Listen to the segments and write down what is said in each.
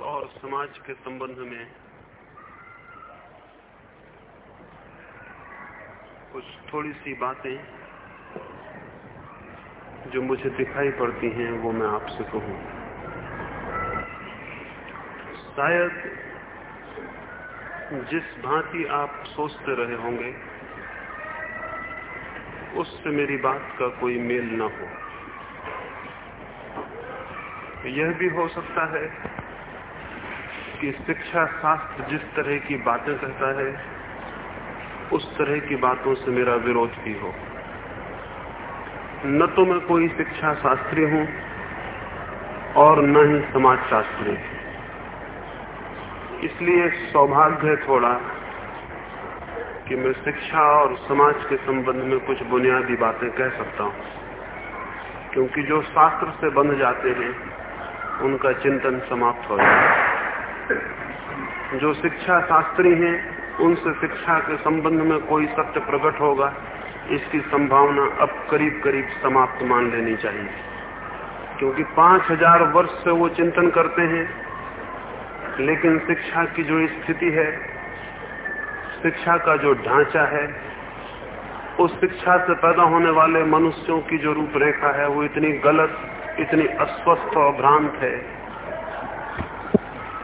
और समाज के संबंध में कुछ थोड़ी सी बातें जो मुझे दिखाई पड़ती हैं, वो मैं आपसे कहूँ। शायद जिस भांति आप सोचते रहे होंगे, उससे मेरी बात का कोई मेल न हो। यह भी हो सकता है कि शिक्षा शास्त्र जिस तरह की बातें कहता है, उस तरह की बातों से मेरा विरोध भी हो। न तो मैं कोई शिक्षा शास्त्री हूँ और न ही समाज शास्त्री इसलिए सौभाग्य है थोड़ा कि मैं शिक्षा और समाज के संबंध में कुछ बुनियादी बातें कह सकता हूँ, क्योंकि जो शास्त्र से बंध जाते हैं उनका चिंतन समाप्त हो है जो शिक्षा शास्त्री हैं, उनसे शिक्षा के संबंध में कोई सत्य प्रकट होगा, इसकी संभावना अब करीब करीब समाप्त मान लेनी चाहिए। क्योंकि पाँच हज़ार वर्ष से वो चिंतन करते हैं, लेकिन शिक्षा की जो स्थिति है, शिक्षा का जो ढांचा है, उस शिक्षा से पैदा होने वाले मनुष्यों की जो रूपरेखा है, वो इतनी गलत इतनी अस्वस्थ और भ्रांत है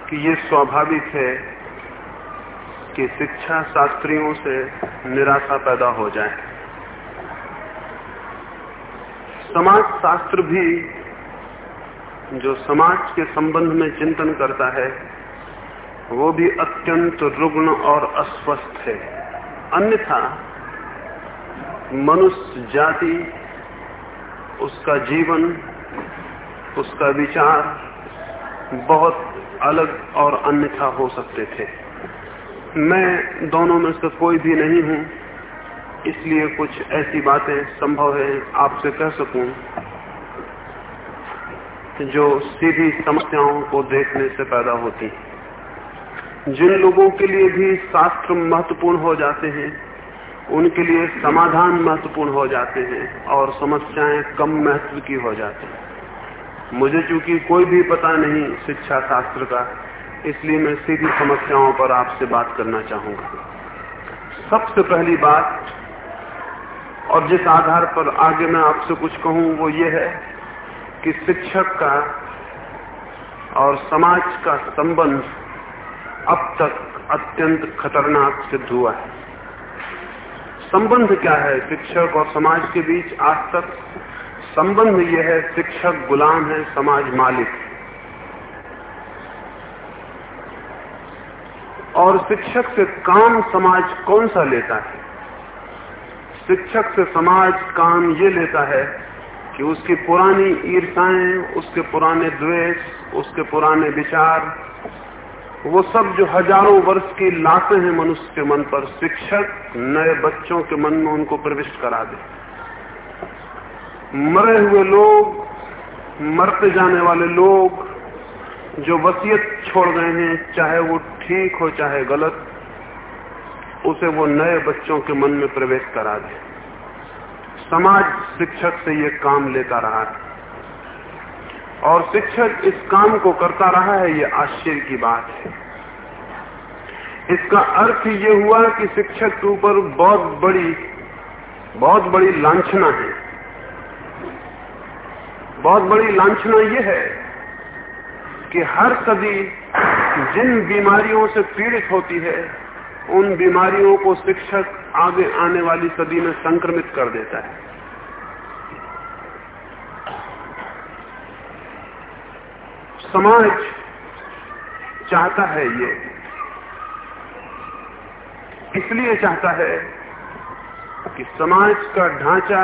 कि ये स्वाभाविक है कि शिक्षा शास्त्रियों से निराशा पैदा हो जाए। समाज शास्त्र भी जो समाज के संबंध में चिंतन करता है, वो भी अत्यंत रुग्ण और अस्वस्थ है। अन्यथा मनुष्य जाति, उसका जीवन उसका विचार बहुत अलग और अन्यथा हो सकते थे। मैं दोनों में से कोई भी नहीं हूँ, इसलिए कुछ ऐसी बातें संभव है, आपसे कह सकूँ, जो सीधी समस्याओं को देखने से पैदा होती हैं। जिन लोगों के लिए भी शास्त्र महत्वपूर्ण हो जाते हैं, उनके लिए समाधान महत्वपूर्ण हो जाते हैं और समस्याएँ कम महत्व की हो जाती हैं। मुझे चूँकि कोई भी पता नहीं शिक्षा शास्त्र का, इसलिए मैं सीधी समस्याओं पर आपसे बात करना चाहूँगा। सबसे पहली बात, और जिस आधार पर आगे मैं आपसे कुछ कहूँ, वो ये है कि शिक्षक का और समाज का संबंध अब तक अत्यंत खतरनाक सिद्ध हुआ है। संबंध क्या है? शिक्षक और समाज के बीच आज तक संबंध यह है, शिक्षक गुलाम है, समाज मालिक। और शिक्षक से काम समाज कौन सा लेता है? शिक्षक से समाज काम ये लेता है कि उसकी पुरानी ईर्षाएँ उसके पुराने द्वेष, उसके पुराने विचार, वो सब जो हज़ारों वर्ष की लाते हैं मनुष्य के मन पर, शिक्षक नए बच्चों के मन में उनको प्रविष्ट करा दे। मरे हुए लोग, मरते जाने वाले लोग जो वसीयत छोड़ गए हैं, चाहे वो ठीक हो, चाहे गलत, उसे वो नए बच्चों के मन में प्रवेश करा दे। समाज शिक्षक से ये काम लेता रहा है। और शिक्षक इस काम को करता रहा है, ये आश्चर्य की बात है। इसका अर्थ ये हुआ कि शिक्षक के ऊपर बहुत बड़ी बहुत बड़ी लांछना है। बहुत बड़ी लांछना यह है कि हर सदी जिन बीमारियों से पीड़ित होती है, उन बीमारियों को शिक्षक आगे आने वाली सदी में संक्रमित कर देता है। समाज चाहता है ये, इसलिए चाहता है कि समाज का ढांचा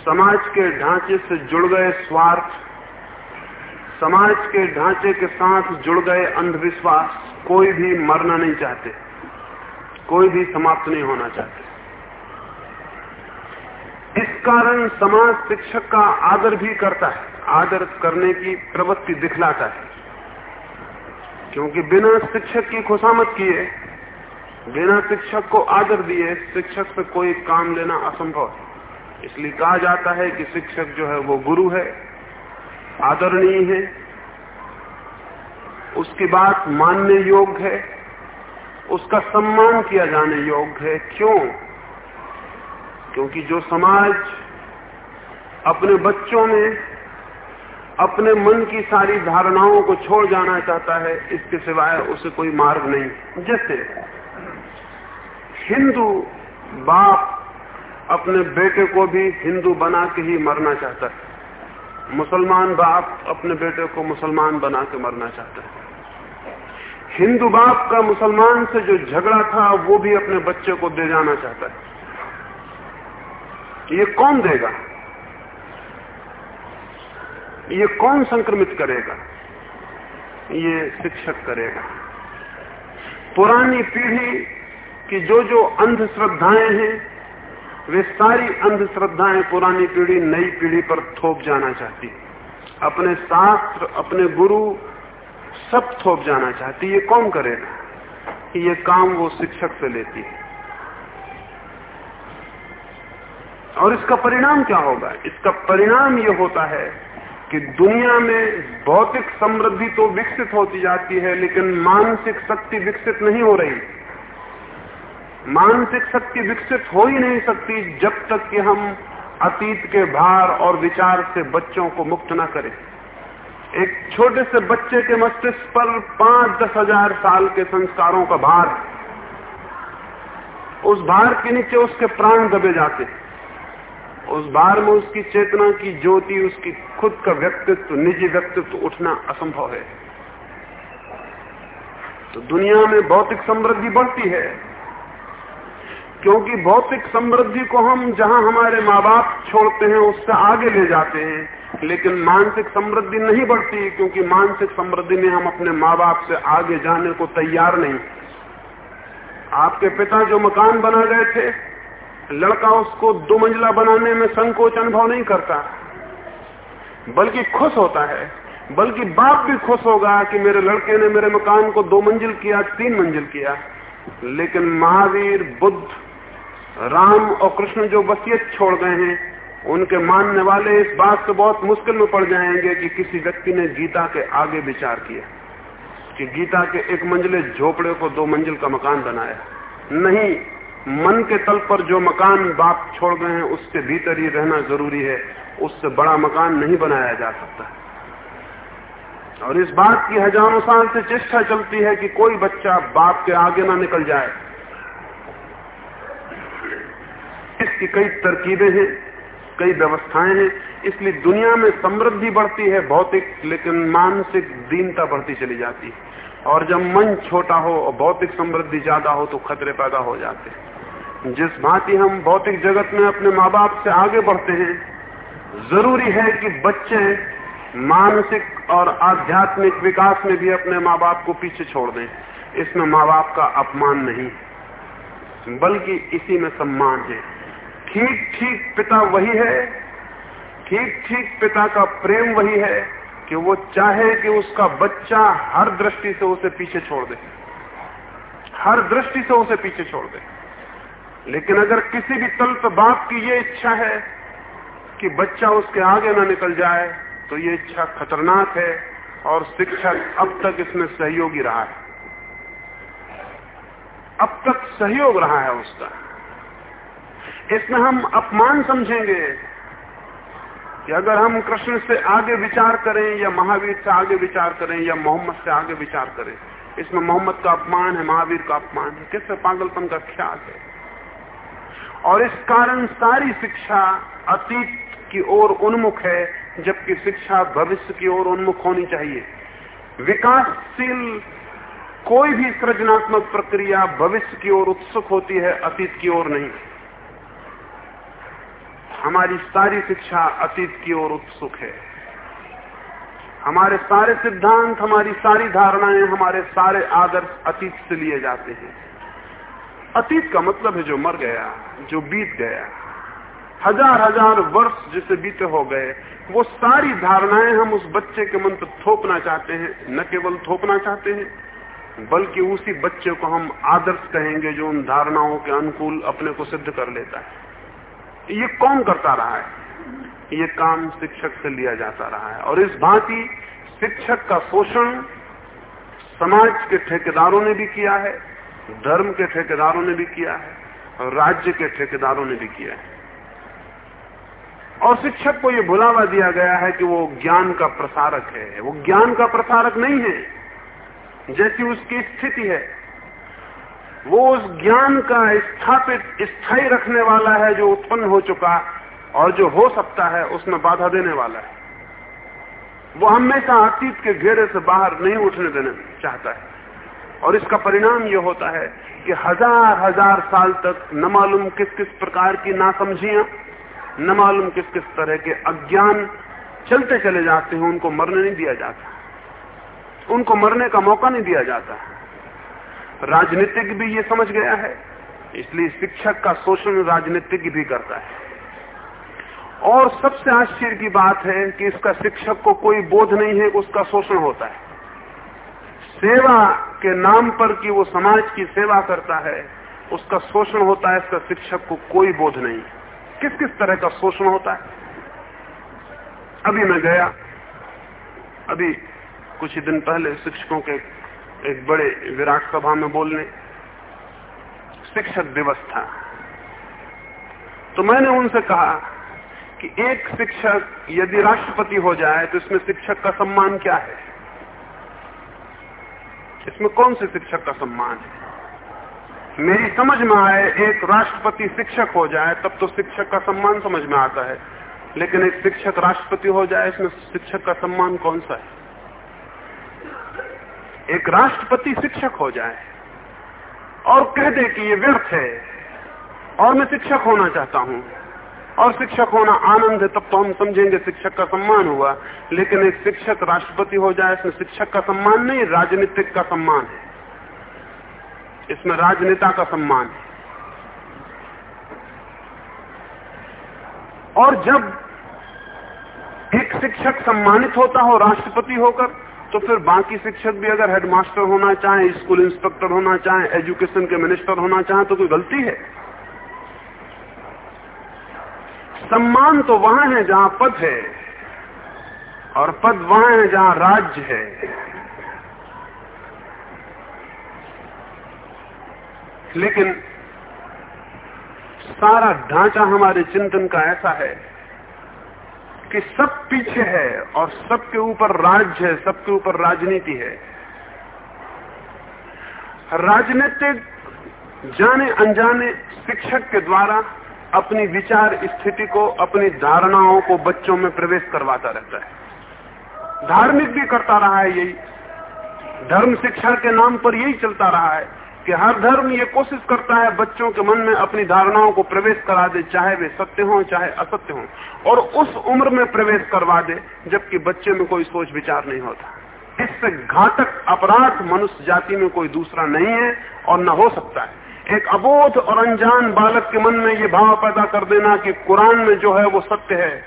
समाज के ढांचे से जुड़ गए स्वार्थ, समाज के ढांचे के साथ जुड़ गए अंधविश्वास, कोई भी मरना नहीं चाहते, कोई भी समाप्त नहीं होना चाहते। इस कारण समाज शिक्षक का आदर भी करता है, आदर करने की प्रवृत्ति दिखलाता है। क्योंकि बिना शिक्षक की खुशामत किए, बिना शिक्षक को आदर दिए, शिक्षक से कोई काम लेना असंभव है। इसलिए कहा जाता है कि शिक्षक जो है वो गुरु है, आदरणीय है, उसकी बात मानने योग्य है, उसका सम्मान किया जाने योग्य है। क्यों? क्योंकि जो समाज अपने बच्चों में, अपने मन की सारी धारणाओं को छोड़ जाना चाहता है, इसके सिवाय उसे कोई मार्ग नहीं। जैसे हिंदू बाप अपने बेटे को भी हिंदू बना के ही मरना चाहता है। मुसलमान बाप अपने बेटे को मुसलमान बना के मरना चाहता है। हिंदू बाप का मुसलमान से जो झगड़ा था, वो भी अपने बच्चे को दे जाना चाहता है। ये कौन देगा? ये कौन संक्रमित करेगा? ये शिक्षक करेगा। पुरानी पीढ़ी की जो जो अंधश्रद्धाएँ हैं वे सारी अंधश्रद्धाएँ पुरानी पीढ़ी, नई पीढ़ी पर थोप जाना चाहती। अपने शास्त्र, अपने गुरु, सब थोप जाना चाहती। ये कौन करेगा ये काम वो शिक्षक से लेती है। और इसका परिणाम क्या होगा? इसका परिणाम ये होता है कि दुनिया में भौतिक समृद्धि तो विकसित होती जाती है, लेकिन मानसिक शक्ति विकसित नहीं हो रही। मानसिक शक्ति विकसित हो ही नहीं सकती जब तक कि हम अतीत के भार और विचार से बच्चों को मुक्त न करें। एक छोटे से बच्चे के मस्तिष्क पर पाँच दस हज़ार साल के संस्कारों का भार उस भार के नीचे उसके प्राण दबे जाते उस भार में उसकी चेतना की ज्योति, उसकी खुद का व्यक्तित्व, निजी व्यक्तित्व उठना असंभव है। तो दुनिया में भौतिक समृद्धि बढ़ती है। क्योंकि भौतिक समृद्धि को हम जहाँ हमारे माँ बाप छोड़ते हैं, उससे आगे ले जाते हैं। लेकिन मानसिक समृद्धि नहीं बढ़ती, क्योंकि मानसिक समृद्धि में हम अपने माँ बाप से आगे जाने को तैयार नहीं। आपके पिता जो मकान बना गए थे, लड़का उसको दो मंजिला बनाने में संकोच अनुभव नहीं करता। बल्कि खुश होता है। बल्कि बाप भी खुश होगा कि मेरे लड़के ने मेरे मकान को दो मंजिल किया, तीन मंजिल किया। लेकिन महावीर, बुद्ध राम और कृष्ण जो वसीयत छोड़ गए हैं, उनके मानने वाले इस बात से बहुत मुश्किल में पड़ जाएँगे कि किसी व्यक्ति ने गीता के आगे विचार किया, कि गीता के एक मंजिले झोपड़े को दो मंजिल का मकान बनाया। नहीं, मन के तल पर जो मकान बाप छोड़ गए हैं, उसके भीतर ही रहना ज़रूरी है, उससे बड़ा मकान नहीं बनाया जा सकता। और इस बात की हज़ारों साल से चेष्टा चलती है कि कोई बच्चा बाप के आगे ना निकल जाए। इसकी कई तरकीबें हैं, कई व्यवस्थाएँ हैं, इसलिए दुनिया में समृद्धि बढ़ती है, भौतिक, लेकिन मानसिक दीनता बढ़ती चली जाती है। और जब मन छोटा हो और भौतिक समृद्धि ज़्यादा हो तो खतरे पैदा हो जाते हैं। जिस भांति हम भौतिक जगत में अपने माँ बाप से आगे बढ़ते हैं, ज़रूरी है कि बच्चे मानसिक और आध्यात्मिक विकास में भी अपने माँ बाप को पीछे छोड़ दें। इसमें माँ बाप का अपमान नहीं, बल्कि इसी में सम्मान है। ठीक ठीक पिता वही है। ठीक ठीक पिता का प्रेम वही है कि वो चाहे कि उसका बच्चा हर दृष्टि से उसे पीछे छोड़ दे। हर दृष्टि से उसे पीछे छोड़ दे। लेकिन अगर किसी भी तल पर बाप की ये इच्छा है कि बच्चा उसके आगे ना निकल जाए तो ये इच्छा खतरनाक है और शिक्षक अब तक इसमें सहयोगी रहा है। अब तक सहयोग रहा है उसका। इसमें हम अपमान समझेंगे कि अगर हम कृष्ण से आगे विचार करें या महावीर से आगे विचार करें या मोहम्मद से आगे विचार करें, इसमें मोहम्मद का अपमान है, महावीर का अपमान है। किससे पागलपन का ख्याल है? और इस कारण सारी शिक्षा अतीत की ओर उन्मुख है, जबकि शिक्षा भविष्य की ओर उन्मुख होनी चाहिए। विकासशील कोई भी सृजनात्मक प्रक्रिया भविष्य की ओर उत्सुक होती है, अतीत की ओर नहीं। हमारी सारी शिक्षा अतीत की ओर उत्सुक है। हमारे सारे सिद्धांत, हमारी सारी धारणाएँ, हमारे सारे आदर्श अतीत से लिए जाते हैं। अतीत का मतलब है जो मर गया, जो बीत गया। हज़ार हज़ार वर्ष जिसे बीते हो गए, वो सारी धारणाएँ हम उस बच्चे के मन पर थोपना चाहते हैं, न केवल थोपना चाहते हैं, बल्कि उसी बच्चे को हम आदर्श कहेंगे जो उन धारणाओं के अनुकूल अपने को सिद्ध कर लेता है। ये कौन करता रहा है। ये काम शिक्षक से लिया जाता रहा है। और इस भांति शिक्षक का शोषण समाज के ठेकेदारों ने भी किया है, धर्म के ठेकेदारों ने भी किया है, और राज्य के ठेकेदारों ने भी किया है। और शिक्षक को यह भुलावा दिया गया है कि वो ज्ञान का प्रसारक है। वो ज्ञान का प्रसारक नहीं है, जैसी उसकी स्थिति है। वो उस ज्ञान का स्थापित, स्थायी रखने वाला है जो उत्पन्न हो चुका और जो हो सकता है, उसमें बाधा देने वाला है। वो हमेशा अतीत के घेरे से बाहर नहीं उठने देना चाहता है। और इसका परिणाम ये होता है कि हज़ार हज़ार साल तक न मालूम किस किस प्रकार की नासमझियाँ, न मालूम किस किस तरह के अज्ञान चलते चले जाते हैं, उनको मरने नहीं दिया जाता। उनको मरने का मौका नहीं दिया जाता। राजनीतिक भी ये समझ गया है, इसलिए शिक्षक का शोषण राजनीतिक भी करता है। और सबसे आश्चर्य की बात है कि इसका शिक्षक को कोई बोध नहीं है उसका शोषण होता है। सेवा के नाम पर कि वो समाज की सेवा करता है, उसका शोषण होता है, इसका शिक्षक को कोई बोध नहीं। किस किस तरह का शोषण होता है? अभी मैं गया। अभी कुछ दिन पहले शिक्षकों के एक बड़े विराट सभा में बोलने। शिक्षक दिवस था। तो मैंने उनसे कहा कि एक शिक्षक यदि राष्ट्रपति हो जाए तो इसमें शिक्षक का सम्मान क्या है? इसमें कौन से शिक्षक का सम्मान है? मेरी समझ में आए एक राष्ट्रपति शिक्षक हो जाए, तब तो शिक्षक का सम्मान समझ में आता है। लेकिन एक शिक्षक राष्ट्रपति हो जाए, इसमें शिक्षक का सम्मान कौन सा है? एक राष्ट्रपति शिक्षक हो जाए और कह दे कि ये व्यर्थ है। और मैं शिक्षक होना चाहता हूँ। और शिक्षक होना आनंद है, तब तो हम समझेंगे शिक्षक का सम्मान हुआ। लेकिन एक शिक्षक राष्ट्रपति हो जाए, इसमें शिक्षक का सम्मान नहीं, राजनीतिक का सम्मान है। इसमें राजनेता का सम्मान है। और जब एक शिक्षक सम्मानित होता हो, राष्ट्रपति होकर तो फिर बाकी शिक्षक भी अगर हेडमास्टर होना चाहे स्कूल इंस्पेक्टर होना चाहे एजुकेशन के मिनिस्टर होना चाहे तो कोई गलती है? सम्मान तो वहाँ है जहाँ पद है, और पद वहाँ है जहाँ राज्य है। लेकिन सारा ढांचा हमारे चिंतन का ऐसा है कि सब पीछे है और सबके ऊपर राज्य है, सबके ऊपर राजनीति है। राजनीतिक जाने अनजाने शिक्षक के द्वारा अपनी विचार स्थिति को, अपनी धारणाओं को बच्चों में प्रवेश करवाता रहता है। धार्मिक भी करता रहा है यही। धर्म शिक्षा के नाम पर यही चलता रहा है। कि हर धर्म ये कोशिश करता है बच्चों के मन में अपनी धारणाओं को प्रवेश करा दे, चाहे वे सत्य हो, चाहे असत्य हो, और उस उम्र में प्रवेश करवा दे, जबकि बच्चे में कोई सोच विचार नहीं होता। इससे घातक अपराध मनुष्य जाति में कोई दूसरा नहीं है और न हो सकता है। एक अबोध और अनजान बालक के मन में ये भाव पैदा कर देना कि कुरान में जो है वो सत्य है,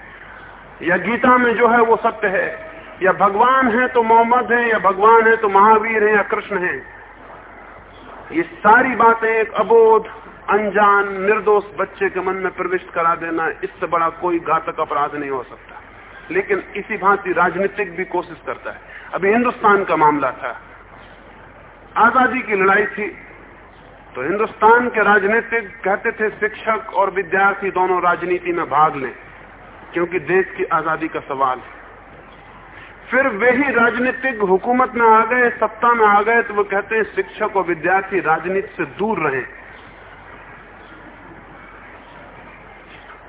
या गीता में जो है वो सत्य है, या भगवान है तो मोहम्मद है, या भगवान है तो महावीर है, या कृष्ण है। ये सारी बातें एक अबोध, अनजान, निर्दोष बच्चे के मन में प्रविष्ट करा देना, इससे बड़ा कोई घातक अपराध नहीं हो सकता। लेकिन इसी भांति राजनीतिक भी कोशिश करता है। अभी हिंदुस्तान का मामला था। आज़ादी की लड़ाई थी तो हिंदुस्तान के राजनीतिक कहते थे शिक्षक और विद्यार्थी दोनों राजनीति में भाग लें, क्योंकि देश की आज़ादी का सवाल है। फिर वे ही राजनीतिक हुकूमत में आ गए, सत्ता में आ गए तो वो कहते हैं शिक्षक और विद्यार्थी राजनीति से दूर रहे।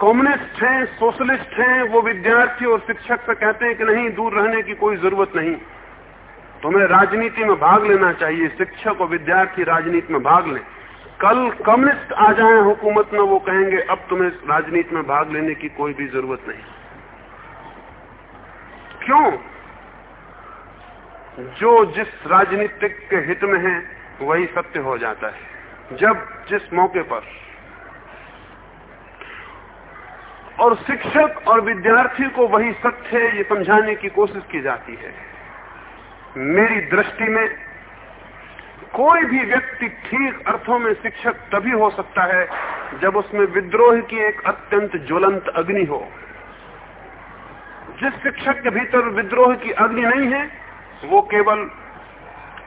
कम्युनिस्ट हैं, सोशलिस्ट हैं, वो विद्यार्थी और शिक्षक से कहते हैं कि नहीं, दूर रहने की कोई ज़रूरत नहीं। तुम्हें राजनीति में भाग लेना चाहिए, शिक्षक और विद्यार्थी राजनीति में भाग लें। कल कम्युनिस्ट आ जाए हुकूमत में, वो कहेंगे, अब तुम्हें राजनीति में भाग लेने की कोई भी ज़रूरत नहीं। क्यों? जो जिस राजनीतिक के हित में है, वही सत्य हो जाता है। जब जिस मौके पर और शिक्षक और विद्यार्थी को वही सत्य है, ये समझाने की कोशिश की जाती है। मेरी दृष्टि में कोई भी व्यक्ति ठीक अर्थों में शिक्षक तभी हो सकता है, जब उसमें विद्रोह की एक अत्यंत ज्वलंत अग्नि हो। जिस शिक्षक के भीतर विद्रोह की अग्नि नहीं है वो केवल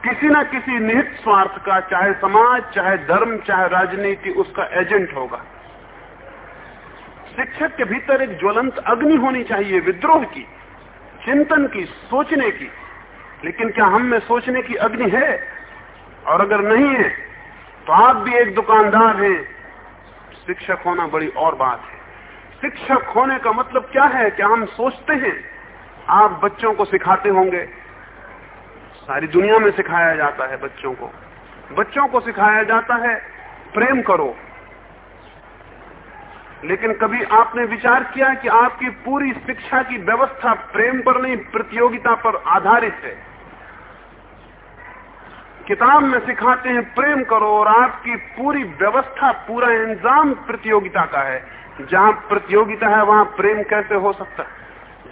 किसी न किसी निहित स्वार्थ का, चाहे समाज, चाहे धर्म, चाहे राजनीति, उसका एजेंट होगा। शिक्षक के भीतर एक ज्वलंत अग्नि होनी चाहिए, विद्रोह की, चिंतन की, सोचने की। लेकिन क्या हम में सोचने की अग्नि है? और अगर नहीं है तो आप भी एक दुकानदार हैं। शिक्षक होना बड़ी और बात है। शिक्षक होने का मतलब क्या है? क्या हम सोचते हैं? आप बच्चों को सिखाते होंगे। सारी दुनिया में सिखाया जाता है बच्चों को। बच्चों को सिखाया जाता है, प्रेम करो। लेकिन कभी आपने विचार किया कि आपकी पूरी शिक्षा की व्यवस्था प्रेम पर नहीं, प्रतियोगिता पर आधारित है? किताब में सिखाते हैं, प्रेम करो और आपकी पूरी व्यवस्था, पूरा इंजाम प्रतियोगिता का है। जहाँ प्रतियोगिता है, वहाँ प्रेम कैसे हो सकता है?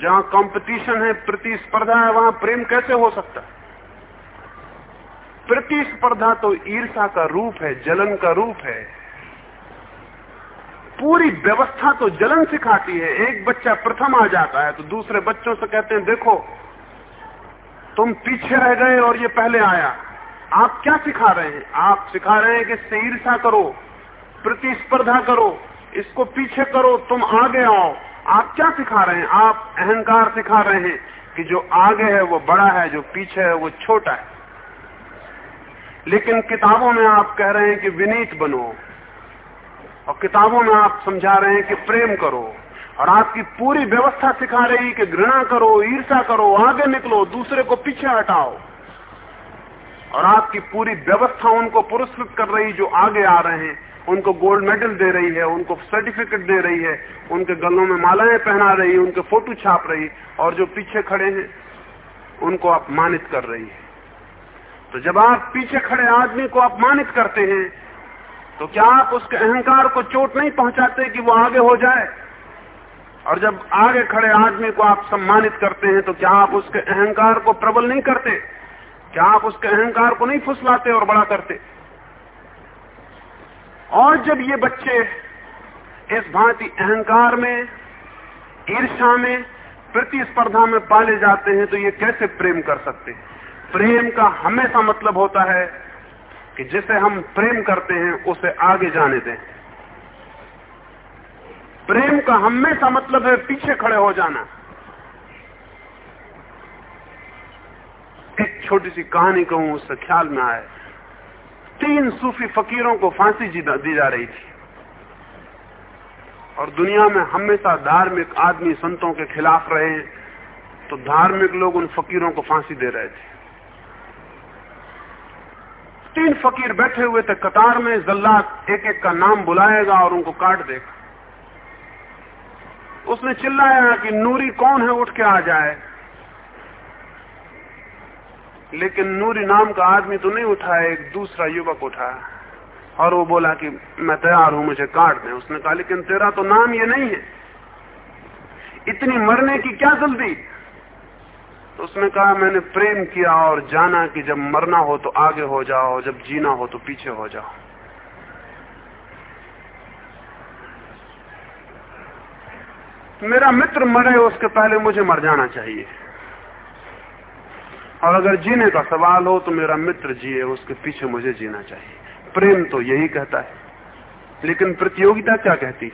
जहाँ कंपटीशन है, प्रतिस्पर्धा है, वहाँ प्रेम कैसे हो सकता है? प्रतिस्पर्धा तो ईर्षा का रूप है, जलन का रूप है। पूरी व्यवस्था तो जलन सिखाती है। एक बच्चा प्रथम आ जाता है तो दूसरे बच्चों से कहते हैं, देखो, तुम पीछे रह गए और ये पहले आया। आप क्या सिखा रहे हैं? आप सिखा रहे हैं कि इससे ईर्षा करो, प्रतिस्पर्धा करो, इसको पीछे करो, तुम आगे आओ। आप क्या सिखा रहे हैं? आप अहंकार सिखा रहे हैं कि जो आगे है वो बड़ा है, जो पीछे है वो छोटा है। लेकिन किताबों में आप कह रहे हैं कि विनीत बनो, और किताबों में आप समझा रहे हैं कि प्रेम करो, और आपकी पूरी व्यवस्था सिखा रही कि घृणा करो ईर्षा करो, आगे निकलो, दूसरे को पीछे हटाओ। और आपकी पूरी व्यवस्था उनको पुरस्कृत कर रही, जो आगे आ रहे हैं, उनको गोल्ड मेडल दे रही है, उनको सर्टिफिकेट दे रही है, उनके गलों में मालाएँ पहना रही है उनके फ़ोटो छाप रही, और जो पीछे खड़े हैं, उनको अपमानित कर रही है। तो जब आप पीछे खड़े आदमी को अपमानित करते हैं तो क्या आप उसके अहंकार को चोट नहीं पहुंचाते कि वो आगे हो जाए? और जब आगे खड़े आदमी को आप सम्मानित करते हैं तो क्या आप उसके अहंकार को प्रबल नहीं करते? क्या आप उसके अहंकार को नहीं फुसलाते और बड़ा करते? और जब ये बच्चे इस भांति अहंकार में ईर्षा में, प्रतिस्पर्धा में पाले जाते हैं तो ये कैसे प्रेम कर सकते प्रेम का हमेशा मतलब होता है कि जिसे हम प्रेम करते हैं, उसे आगे जाने दें। प्रेम का हमेशा मतलब है पीछे खड़े हो जाना। एक छोटी सी कहानी कहूँ, उससे ख्याल में आए। तीन सूफी फकीरों को फांसी दी जा रही थी। और दुनिया में हमेशा धार्मिक आदमी संतों के खिलाफ रहे तो धार्मिक लोग उन फकीरों को फांसी दे रहे थे। तीन फकीर बैठे हुए थे कतार में, जल्लाद एक एक का नाम बुलाएगा और उनको काट देगा। उसने चिल्लाया कि नूरी कौन है, उठ के आ जाए। लेकिन नूरी नाम का आदमी तो नहीं उठा, एक दूसरा युवक उठा। और वो बोला कि मैं तैयार हूँ, मुझे काट दें। उसने कहा, लेकिन तेरा तो नाम ये नहीं है। इतनी मरने की क्या जल्दी? तो उसने कहा, मैंने प्रेम किया और जाना कि जब मरना हो तो आगे हो जाओ जब जीना हो तो पीछे हो जाओ. मेरा मित्र मरे, उसके पहले मुझे मर जाना चाहिए। और अगर जीने का सवाल हो तो मेरा मित्र जिए, उसके पीछे मुझे जीना चाहिए। प्रेम तो यही कहता है। लेकिन प्रतियोगिता क्या कहती?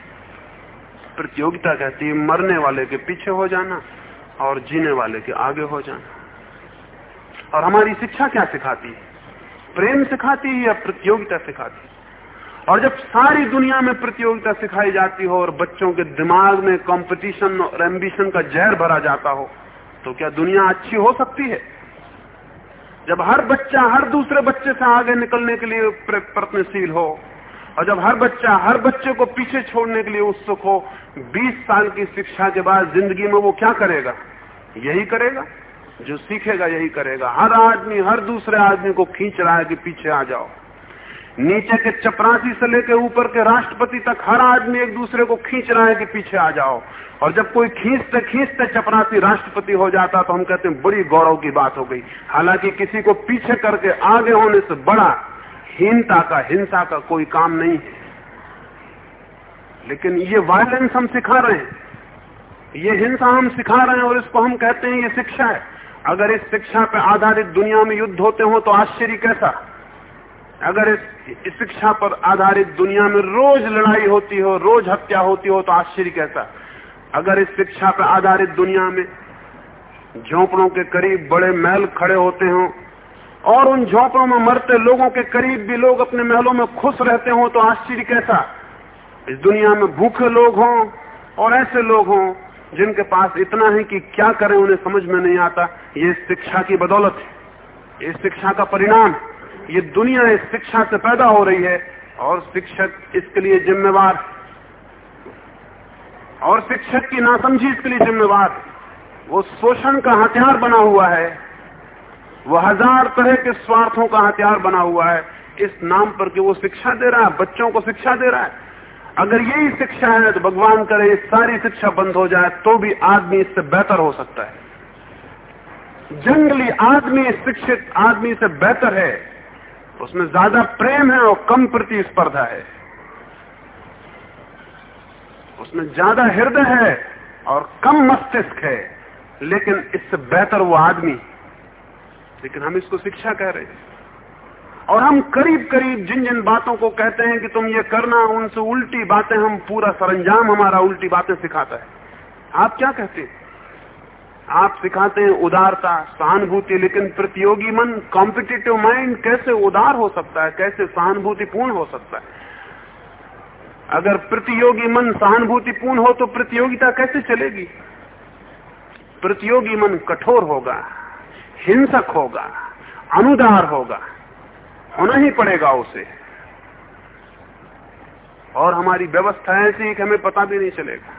प्रतियोगिता कहती है मरने वाले के पीछे हो जाना। और जीने वाले के आगे हो जाना और हमारी शिक्षा क्या सिखाती है? प्रेम सिखाती है या प्रतियोगिता सिखाती है? और जब सारी दुनिया में प्रतियोगिता सिखाई जाती हो और बच्चों के दिमाग में कंपटीशन और एम्बिशन का जहर भरा जाता हो तो क्या दुनिया अच्छी हो सकती है? जब हर बच्चा हर दूसरे बच्चे से आगे निकलने के लिए प्रयत्नशील हो, और जब हर बच्चा हर बच्चे को पीछे छोड़ने के लिए उत्सुक हो 20 साल की शिक्षा के बाद ज़िंदगी में वो क्या करेगा? यही करेगा। जो सीखेगा यही करेगा। हर आदमी, हर दूसरे आदमी को खींच रहा है कि पीछे आ जाओ। नीचे के चपरासी से लेकर ऊपर के राष्ट्रपति तक हर आदमी एक दूसरे को खींच रहा है कि पीछे आ जाओ। और जब कोई खींचते खींचते चपरासी राष्ट्रपति हो जाता तो हम कहते हैं, बड़ी गौरव की बात हो गई। हालाँकि किसी को पीछे करके आगे होने से बड़ा हीनता का, हिंसा का कोई काम नहीं है। लेकिन ये वायलेंस हम सिखा रहे हैं। ये हिंसा हम सिखा रहे हैं और इसको हम कहते हैं ये शिक्षा है। अगर इस शिक्षा पर आधारित दुनिया में युद्ध होते हो तो आश्चर्य कैसा? अगर इस, शिक्षा पर आधारित दुनिया में रोज लड़ाई होती हो रोज हत्या होती हो तो आश्चर्य कैसा? अगर इस शिक्षा पर आधारित दुनिया में झोंपड़ों के करीब बड़े महल खड़े होते हो और उन झोंपड़ों में मरते लोगों के करीब भी लोग अपने महलों में खुश रहते हो तो आश्चर्य कैसा? इस दुनिया में भूखे लोग हों और ऐसे लोग हों जिनके पास इतना है कि क्या करें उन्हें समझ में नहीं आता, ये शिक्षा की बदौलत है। इस शिक्षा का परिणाम ये दुनिया इस शिक्षा से पैदा हो रही है और शिक्षक इसके लिए जिम्मेवार और शिक्षक की नासमझी इसके लिए जिम्मेवार वो शोषण का हथियार बना हुआ है। वो हज़ार तरह के स्वार्थों का हथियार बना हुआ है। इस नाम पर कि वो शिक्षा दे रहा है, बच्चों को शिक्षा दे रहा है। अगर यही शिक्षा है तो भगवान करे सारी शिक्षा बंद हो जाए तो भी आदमी इससे बेहतर हो सकता है। जंगली आदमी, शिक्षित आदमी से बेहतर है उसमें ज़्यादा प्रेम है और कम प्रतिस्पर्धा है। उसमें ज़्यादा हृदय है और कम मस्तिष्क है, लेकिन इससे बेहतर वो आदमी लेकिन हम इसको शिक्षा कह रहे हैं। और हम करीब करीब जिन जिन बातों को कहते हैं कि तुम ये करना, उनसे उल्टी बातें हम पूरा सरंजाम हमारा उल्टी बातें सिखाता है। आप क्या कहते हैं? आप सिखाते हैं उदारता, सहानुभूति, लेकिन प्रतियोगी मन कॉम्पिटिटिव माइंड कैसे उदार हो सकता है? कैसे सहानुभूतिपूर्ण हो सकता है? अगर प्रतियोगी मन सहानुभूतिपूर्ण हो तो प्रतियोगिता कैसे चलेगी? प्रतियोगी मन कठोर होगा, हिंसक होगा, अनुदार होगा। होना ही पड़ेगा उसे। और हमारी व्यवस्था ऐसी है कि हमें पता भी नहीं चलेगा।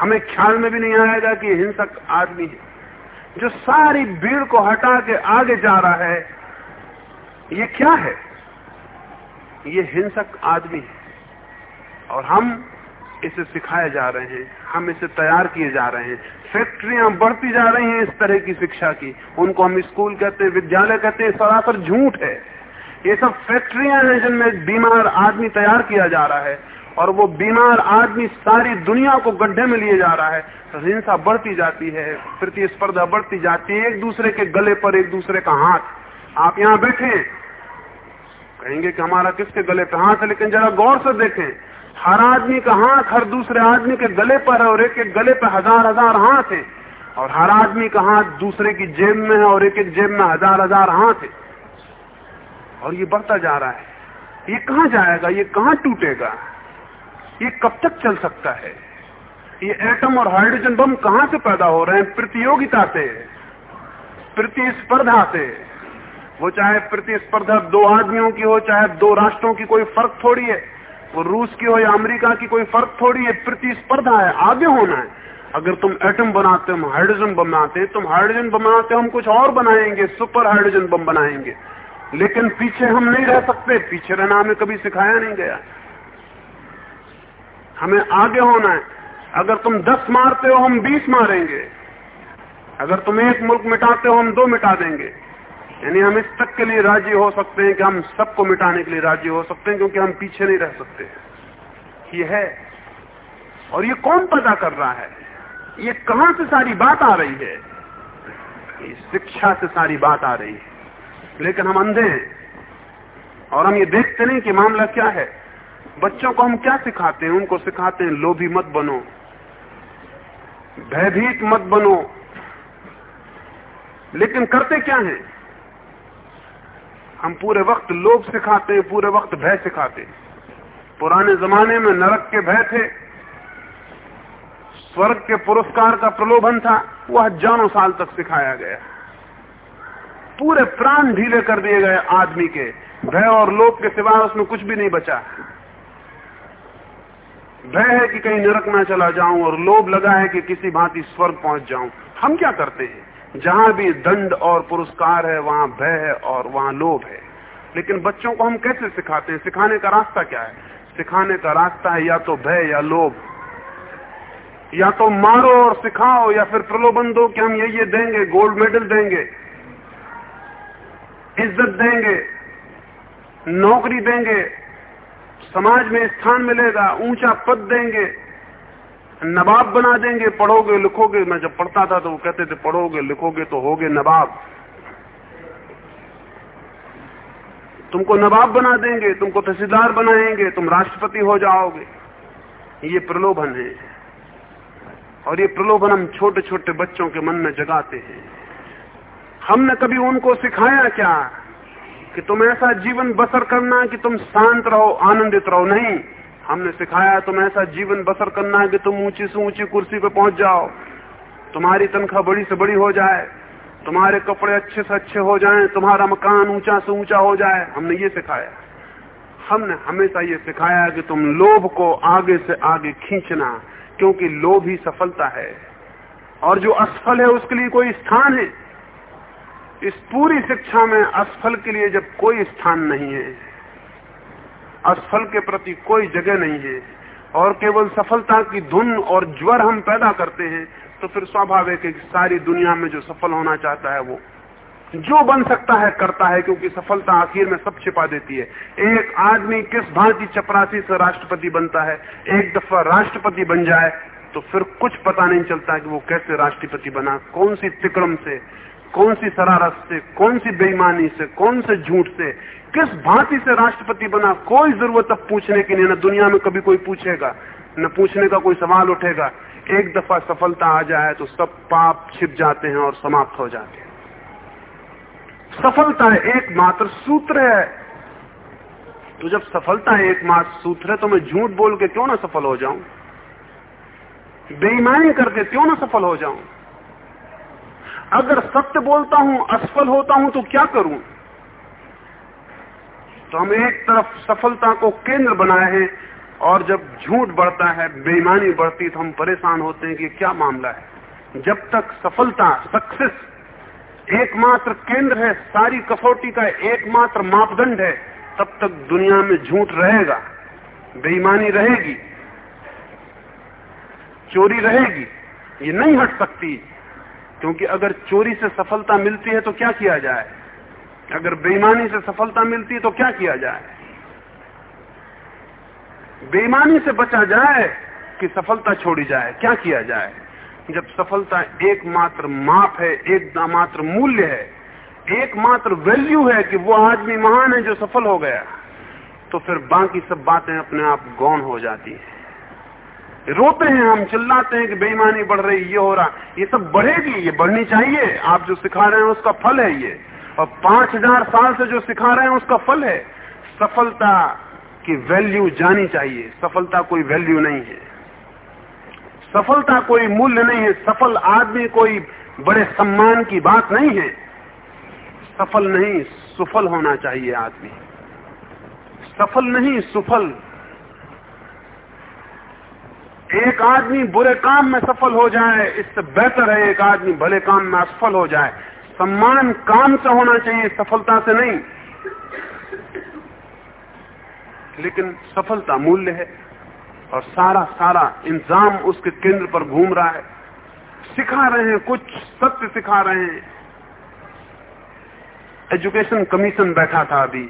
हमें ख्याल में भी नहीं आएगा कि हिंसक आदमी है। जो सारी भीड़ को हटा के आगे जा रहा है, ये क्या है? ये हिंसक आदमी है। और हम इसे सिखाए जा रहे हैं, हम इसे तैयार किए जा रहे हैं। फैक्ट्रियाँ बढ़ती जा रही हैं इस तरह की शिक्षा की। उनको हम स्कूल कहते हैं, विद्यालय कहते हैं, सरासर झूठ है। ये सब फैक्ट्रियाँ हैं जिनमें बीमार आदमी तैयार किया जा रहा है और वो बीमार आदमी सारी दुनिया को गड्ढे में लिए जा रहा है। हिंसा बढ़ती जाती है, प्रतिस्पर्धा बढ़ती जाती है, एक दूसरे के गले पर एक दूसरे का हाथ। आप यहाँ बैठे, कहेंगे कि हमारा किसके गले पे हाथ है, लेकिन जरा गौर से देखें। हर आदमी का हाथ हर दूसरे आदमी के गले पर है और एक एक गले पर हज़ार हज़ार हाथ है। और हर आदमी का हाथ दूसरे की जेब में है और एक एक जेब में हज़ार हज़ार हाथ है। और ये बढ़ता जा रहा है। ये कहाँ जाएगा? ये कहाँ टूटेगा? ये कब तक चल सकता है? ये एटम और हाइड्रोजन बम कहाँ से पैदा हो रहे हैं? प्रतियोगिता से, प्रतिस्पर्धा से। वो चाहे प्रतिस्पर्धा दो आदमियों की हो, चाहे दो राष्ट्रों की कोई फ़र्क थोड़ी है। वो रूस की हो या अमेरिका की कोई फ़र्क थोड़ी है। प्रतिस्पर्धा है, आगे होना है। अगर तुम एटम बनाते हो हाइड्रोजन बम बनाते तुम हाइड्रोजन बम बनाते हो, हम कुछ और बनाएँगे सुपर हाइड्रोजन बम बनाएँगे। लेकिन पीछे हम नहीं रह सकते, पीछे रहना हमें कभी सिखाया नहीं गया। हमें आगे होना है। अगर तुम दस मारते हो, हम बीस मारेंगे। अगर तुम एक मुल्क मिटाते हो, हम दो मिटा देंगे। यानी हम इस तक के लिए राज़ी हो सकते हैं कि हम सबको मिटाने के लिए राज़ी हो सकते हैं, क्योंकि हम पीछे नहीं रह सकते। ये है। और ये कौन पता कर रहा है? ये कहाँ से सारी बात आ रही है? ये शिक्षा से सारी बात आ रही है। लेकिन हम अंधे हैं। और हम ये देखते नहीं कि मामला क्या है। बच्चों को हम क्या सिखाते हैं? उनको सिखाते हैं, लोभी मत बनो। भयभीत मत बनो। लेकिन करते क्या हैं? हम पूरे वक्त लोभ सिखाते हैं, पूरे वक्त भय सिखाते हैं। पुराने जमाने में नरक के भय थे। स्वर्ग के पुरस्कार का प्रलोभन था। वह हज़ारों साल तक सिखाया गया। पूरे प्राण ढीले कर दिए गए आदमी के। भय और लोभ के सिवा उसमें कुछ भी नहीं बचा। भय है कि कहीं नरक ना चला जाऊँ और लोभ लगा है कि किसी भांति स्वर्ग पहुँच जाऊँ। हम क्या करते हैं? जहाँ भी दंड और पुरस्कार है, वहाँ भय है और वहाँ लोभ है। लेकिन बच्चों को हम कैसे सिखाते हैं? सिखाने का रास्ता क्या है? सिखाने का रास्ता है या तो भय या लोभ। या तो मारो और सिखाओ या फिर प्रलोभन दो कि हम ये ये देंगे, गोल्ड मेडल देंगे। इज़्ज़त देंगे, नौकरी देंगे, समाज में स्थान मिलेगा, ऊँचा पद देंगे, नवाब बना देंगे, पढ़ोगे, लिखोगे। मैं जब पढ़ता था तो वो कहते थे, पढ़ोगे, लिखोगे तो होगे नवाब। तुमको नवाब बना देंगे, तुमको तहसीलदार बनाएँगे, तुम राष्ट्रपति हो जाओगे। ये प्रलोभन है। और ये प्रलोभन हम छोटे छोटे बच्चों के मन में जगाते हैं। हमने कभी उनको सिखाया क्या? कि तुम ऐसा जीवन बसर करना कि तुम शांत रहो आनंदित रहो। नहीं हमने सिखाया तुम ऐसा जीवन बसर करना कि तुम ऊँची से ऊँची कुर्सी पे पहुँच जाओ। तुम्हारी तनख्वाह बड़ी से बड़ी हो जाए तुम्हारे कपड़े अच्छे से अच्छे हो जाएँ, तुम्हारा मकान ऊँचा से ऊँचा हो जाए। हमने ये सिखाया। हमने हमेशा ये सिखाया कि तुम लोभ को आगे से आगे खींचना क्योंकि लोभ ही सफलता है। और जो असफल है उसके लिए कोई स्थान है। इस पूरी शिक्षा में असफल के लिए जब कोई स्थान नहीं है, असफल के प्रति कोई जगह नहीं है, और केवल सफलता की धुन और ज्वर हम पैदा करते हैं तो फिर स्वाभाविक है कि सारी दुनिया में जो सफल होना चाहता है वो जो बन सकता है, करता है, क्योंकि सफलता आखिर में सब छिपा देती है। एक आदमी किस भांति चपरासी से राष्ट्रपति बनता है, एक दफ़ा राष्ट्रपति बन जाए तो फिर कुछ पता नहीं चलता कि वो कैसे राष्ट्रपति बना, कौन सी तिक्रम से कौन सी शरारत से, कौन सी बेईमानी से, कौन से झूठ से, किस भांति से राष्ट्रपति बना, कोई ज़रूरत अब पूछने की नहीं, न दुनिया में कभी कोई पूछेगा, न पूछने का कोई सवाल उठेगा। एक दफ़ा सफलता आ जाए तो सब पाप छिप जाते हैं और समाप्त हो जाते हैं। सफलता एकमात्र सूत्र है। तो जब सफलता एकमात्र सूत्र है तो मैं झूठ बोल के क्यों ना सफल हो जाऊँ? बेईमानी करके क्यों ना सफल हो जाऊँ? अगर सत्य बोलता हूँ, असफल होता हूँ तो क्या करूँ? तो हम एक तरफ़ सफलता को केंद्र बनाए हैं, और जब झूठ बढ़ता है, बेईमानी बढ़ती तो हम परेशान होते हैं कि क्या मामला है? जब तक सफलता सक्सेस एकमात्र केंद्र है, सारी कसौटी का एकमात्र मापदंड है, तब तक दुनिया में झूठ रहेगा, बेईमानी रहेगी, चोरी रहेगी, ये नहीं हट सकती। क्योंकि अगर चोरी से सफलता मिलती है तो क्या किया जाए? अगर बेईमानी से सफलता मिलती है तो क्या किया जाए? बेईमानी से बचा जाए कि सफलता छोड़ी जाए, क्या किया जाए? जब सफलता एकमात्र माप है, एकमात्र मूल्य है, एकमात्र वैल्यू है कि वो आदमी महान है जो सफल हो गया तो फिर बाकी सब बातें अपने आप गौन हो जाती है। रोते हैं, हम चिल्लाते हैं कि बेईमानी बढ़ रही, ये हो रहा। ये सब बढ़ेगी, ये बढ़नी चाहिए। आप जो सिखा रहे हैं उसका फल है ये। और पाँच हज़ार साल से जो सिखा रहे हैं उसका फल है। सफलता की वैल्यू जानी चाहिए। सफलता कोई वैल्यू नहीं है। सफलता कोई मूल्य नहीं है। सफल आदमी कोई बड़े सम्मान की बात नहीं है। सफल नहीं, सुफल होना चाहिए आदमी। सफल नहीं, सुफल एक आदमी बुरे काम में सफल हो जाए, इससे बेहतर है एक आदमी भले काम में असफल हो जाए। सम्मान काम से होना चाहिए, सफलता से नहीं। लेकिन सफलता मूल्य है और सारा सारा इंतज़ाम उसके केंद्र पर घूम रहा है। सिखा रहे हैं, कुछ सत्य सिखा रहे हैं। एजुकेशन कमीशन बैठा था अभी।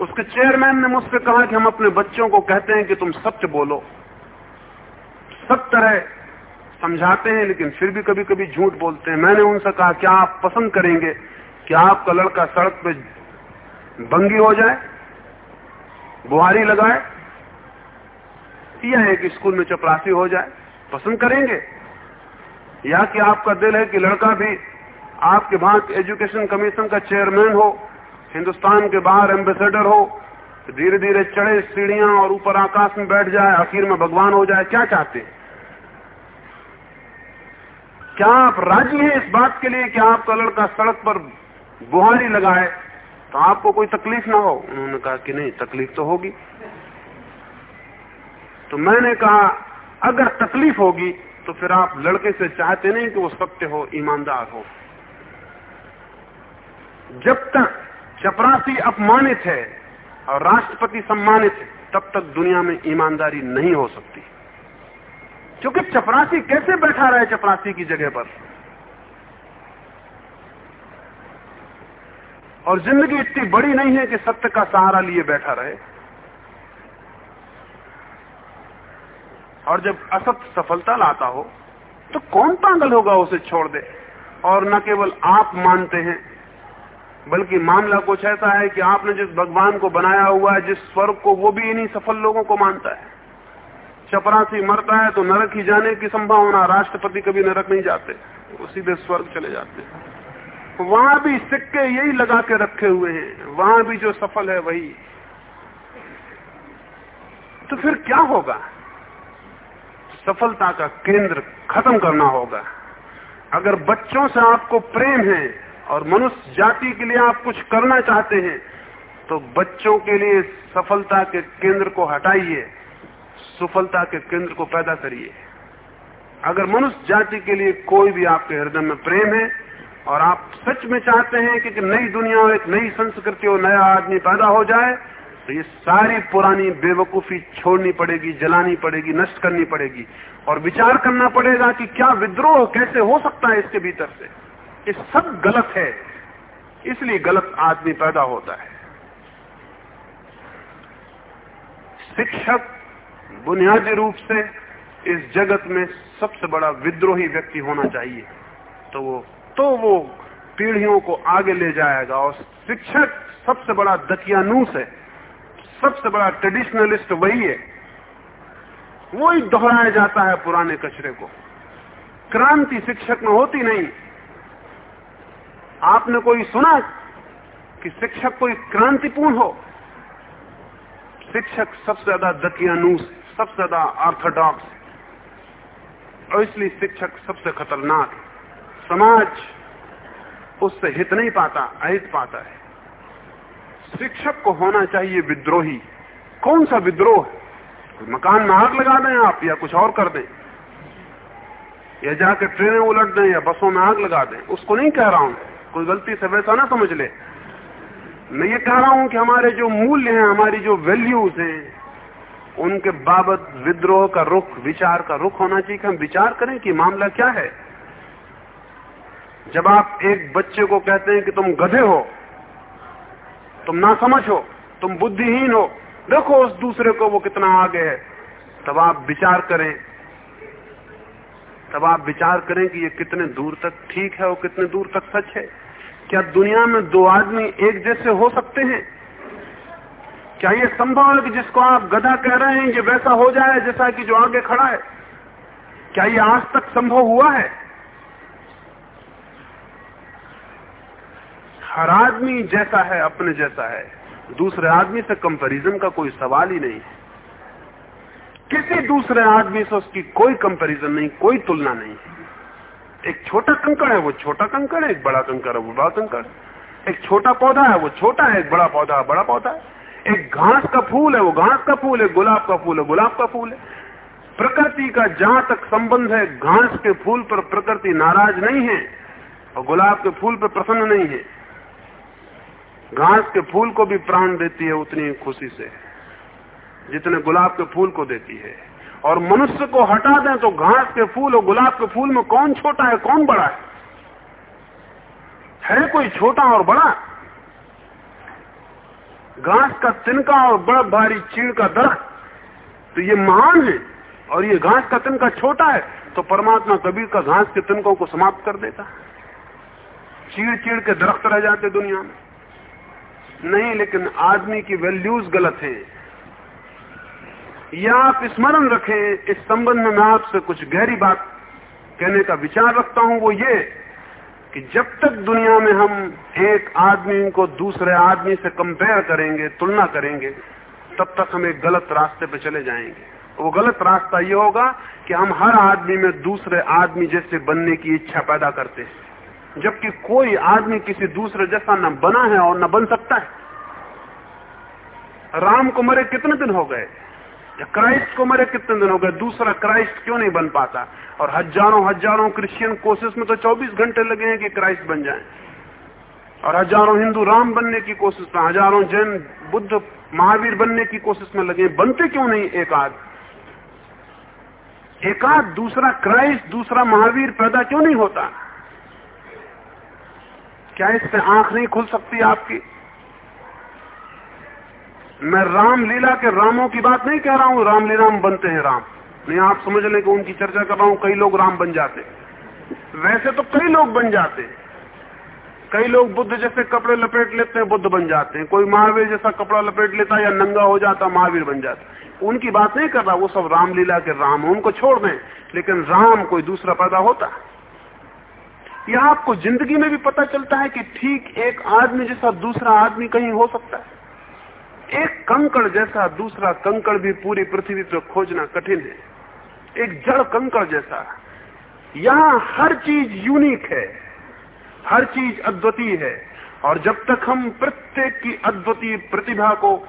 उसके चेयरमैन ने मुझसे कहा कि हम अपने बच्चों को कहते हैं कि तुम सत्य बोलो। सब तरह समझाते हैं, लेकिन फिर भी कभी कभी झूठ बोलते हैं। मैंने उनसे कहा, क्या आप पसंद करेंगे कि आपका लड़का सड़क पे बंगी हो जाए, बुहारी लगाए, या एक स्कूल में चपरासी हो जाए? पसंद करेंगे? या कि आपका दिल है कि लड़का भी आपके भाग एजुकेशन कमीशन का चेयरमैन हो हिंदुस्तान के बाहर एम्बेसडर हो धीरे धीरे चढ़े सीढ़ियाँ और ऊपर आकाश में बैठ जाए, आखिर में भगवान हो जाए, क्या चाहते हैं? क्या आप राज़ी हैं इस बात के लिए कि आपका लड़का सड़क पर बुहारी लगाए तो आपको कोई तकलीफ़ ना हो? उन्होंने कहा कि नहीं, तकलीफ़ तो होगी। तो मैंने कहा, अगर तकलीफ़ होगी तो फिर आप लड़के से चाहते नहीं कि वो सत्य हो, ईमानदार हो। जब तक चपरासी अपमानित है और राष्ट्रपति सम्मानित है, तब तक दुनिया में ईमानदारी नहीं हो सकती। क्योंकि चपरासी कैसे बैठा रहे चपरासी की जगह पर? और ज़िंदगी इतनी बड़ी नहीं है कि सत्य का सहारा लिए बैठा रहे। और जब असत्य सफलता लाता हो तो कौन पागल होगा उसे छोड़ दे? और न केवल आप मानते हैं बल्कि मामला कुछ ऐसा है कि आपने जिस भगवान को बनाया हुआ है, जिस स्वर्ग को, वो भी इन्हीं सफल लोगों को मानता है। चपरासी मरता है तो नरक ही जाने की संभावना राष्ट्रपति कभी नरक नहीं जाते, वो सीधे स्वर्ग चले जाते वहाँ भी सिक्के यही लगा के रखे हुए हैं, वहाँ भी जो सफल है वही। तो फिर क्या होगा? सफलता का केंद्र खत्म करना होगा। अगर बच्चों से आपको प्रेम है और मनुष्य जाति के लिए आप कुछ करना चाहते हैं तो बच्चों के लिए सफलता के केंद्र को हटाइए, सफलता के केंद्र को पैदा करिए। अगर मनुष्य जाति के लिए कोई भी आपके हृदय में प्रेम है, और आप सच में चाहते हैं कि नई दुनिया और एक नई संस्कृति और नया आदमी पैदा हो जाए तो ये सारी पुरानी बेवकूफ़ी छोड़नी पड़ेगी, जलानी पड़ेगी, नष्ट करनी पड़ेगी। और विचार करना पड़ेगा कि क्या विद्रोह कैसे हो सकता है इसके भीतर से। ये सब गलत है, इसलिए गलत आदमी पैदा होता है। शिक्षक बुनियादी रूप से इस जगत में सबसे बड़ा विद्रोही व्यक्ति होना चाहिए। तो वो तो वो पीढ़ियों को आगे ले जाएगा और शिक्षक सबसे बड़ा दकियानूस है, सबसे बड़ा ट्रेडिशनलिस्ट वही है। वो ही दोहराया जाता है पुराने कचरे को। क्रांति शिक्षक में होती नहीं आपने कोई सुना कि शिक्षक कोई क्रांतिपूर्ण हो? शिक्षक सबसे ज़्यादा दकियानूस सबसे ज़्यादा ऑर्थोडॉक्स और इसलिए शिक्षक सबसे खतरनाक है। समाज उससे हित नहीं पाता, अहित पाता है। शिक्षक को होना चाहिए विद्रोही। कौन सा विद्रोह? कोई मकान में आग लगा दें आप या कुछ और कर दें? या जाकर ट्रेनें उलट दें या बसों में आग लगा दें? उसको नहीं कह रहा हूँ। कोई गलती से वैसा ना समझ ले। मैं ये कह रहा हूँ कि हमारे जो मूल्य हैं, हमारी जो वैल्यूज़ हैं, उनके बाबत विद्रोह का रुख, विचार का रुख होना चाहिए कि हम विचार करें कि मामला क्या है। जब आप एक बच्चे को कहते हैं कि तुम गधे हो, तुम ना समझ हो, तुम बुद्धिहीन हो, देखो उस दूसरे को वो कितना आगे है। तब आप विचार करें। तब आप विचार करें कि ये कितने दूर तक ठीक है और कितने दूर तक सच है। क्या दुनिया में दो आदमी एक जैसे हो सकते हैं? क्या ये संभव है कि जिसको आप गधा कह रहे हैं, ये वैसा हो जाए जैसा कि जो आगे खड़ा है? क्या ये आज तक संभव हुआ है? हर आदमी जैसा है, अपने जैसा है। दूसरे आदमी से कंपैरिजन का कोई सवाल ही नहीं है। किसी दूसरे आदमी से उसकी कोई कंपैरिजन नहीं, कोई तुलना नहीं एक छोटा कंकड़ है, वो छोटा कंकड़ है, एक बड़ा कंकड़ है, वो बड़ा कंकड़ एक छोटा पौधा है, वो छोटा है, एक बड़ा पौधा है, बड़ा पौधा है। एक घास का फूल है, वो घास का फूल है, गुलाब का फूल है, गुलाब का फूल है। प्रकृति का जहाँ तक संबंध है, घास के फूल पर प्रकृति नाराज़ नहीं है और गुलाब के फूल पर प्रसन्न नहीं है। घास के फूल को भी प्राण देती है, उतनी खुशी से, जितने गुलाब के फूल को देती है। और मनुष्य को हटा दें तो घास के फूल और गुलाब के फूल में कौन छोटा है, कौन बड़ा है? है कोई छोटा और बड़ा? घास का तिनका और बड़ा भारी चीड़ का दरख्त तो ये महान है, और ये घास का तिनका छोटा है तो परमात्मा कबीर का घास के तिनकों को समाप्त कर देता चीड़ चीड़ के दरख्त रह जाते दुनिया में। नहीं, लेकिन आदमी की वैल्यूज़ गलत है। या आप स्मरण रखें, इस संबंध में मैं आपसे कुछ गहरी बात कहने का विचार रखता हूँ, वो ये कि जब तक दुनिया में हम एक आदमी को दूसरे आदमी से कंपेयर करेंगे, तुलना करेंगे, तब तक हम एक गलत रास्ते पे चले जाएँगे। वो गलत रास्ता ये होगा कि हम हर आदमी में दूसरे आदमी जैसे बनने की इच्छा पैदा करते हैं। जबकि कोई आदमी किसी दूसरे जैसा न बना है और न बन सकता है। राम को मरे कितने दिन हो गए? क्राइस्ट को मरे कितने दिन हो गए? दूसरा क्राइस्ट क्यों नहीं बन पाता? और हज़ारों हज़ारों क्रिश्चियन कोशिश में तो 24 घंटे लगे हैं कि क्राइस्ट बन जाए। और हज़ारों हिंदू राम बनने की कोशिश में, हज़ारों जैन, बुद्ध, महावीर बनने की कोशिश में लगे बनते क्यों नहीं एक आध एक आध दूसरा क्राइस्ट, दूसरा महावीर पैदा क्यों नहीं होता? क्या इस पे आँख नहीं खुल सकती आपकी? मैं रामलीला के रामों की बात नहीं कह रहा हूँ रामलीला में बनते हैं राम। नहीं, आप समझ लें कि उनकी चर्चा कर रहा हूँ, कई लोग राम बन जाते। वैसे तो कई लोग बन जाते। कई लोग बुद्ध जैसे कपड़े लपेट लेते हैं बुद्ध बन जाते हैं। कोई महावीर जैसा कपड़ा लपेट लेता या नंगा हो जाता, महावीर बन जाता। उनकी बात नहीं कर रहा, वो सब रामलीला के राम उनको छोड़ दें। लेकिन राम कोई दूसरा पैदा होता। यह आपको ज़िंदगी में भी पता चलता है कि ठीक एक आदमी जैसा दूसरा आदमी कहीं हो सकता है। एक कंकड़ जैसा, दूसरा कंकड़ भी पूरी पृथ्वी पर खोजना कठिन है। एक जड़ कंकड़ जैसा। यहाँ हर चीज़ यूनिक है। हर चीज़ अद्वितीय है। और जब तक हम प्रत्येक की अद्वितीय प्रतिभा को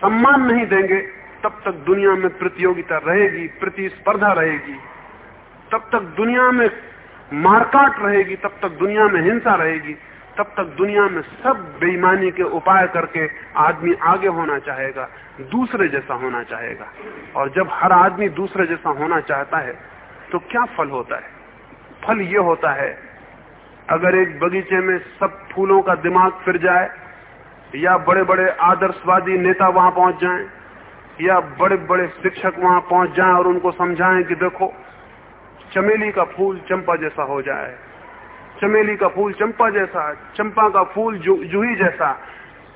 सम्मान नहीं देंगे, तब तक दुनिया में प्रतियोगिता रहेगी, प्रतिस्पर्धा रहेगी। तब तक दुनिया में मारकाट रहेगी, तब तक दुनिया में हिंसा रहेगी। तब तक दुनिया में सब बेईमानी के उपाय करके आदमी आगे होना चाहेगा, दूसरे जैसा होना चाहेगा। और जब हर आदमी दूसरे जैसा होना चाहता है तो क्या फल होता है? फल ये होता है, अगर एक बगीचे में सब फूलों का दिमाग फिर जाए, या बड़े बड़े आदर्शवादी नेता वहाँ पहुँच जाएँ, या बड़े बड़े शिक्षक वहाँ पहुँच जाएँ और उनको समझाएँ कि देखो, चमेली का फूल चंपा जैसा हो जाए चमेली का फूल चंपा जैसा, चंपा का फूल जूही जैसा।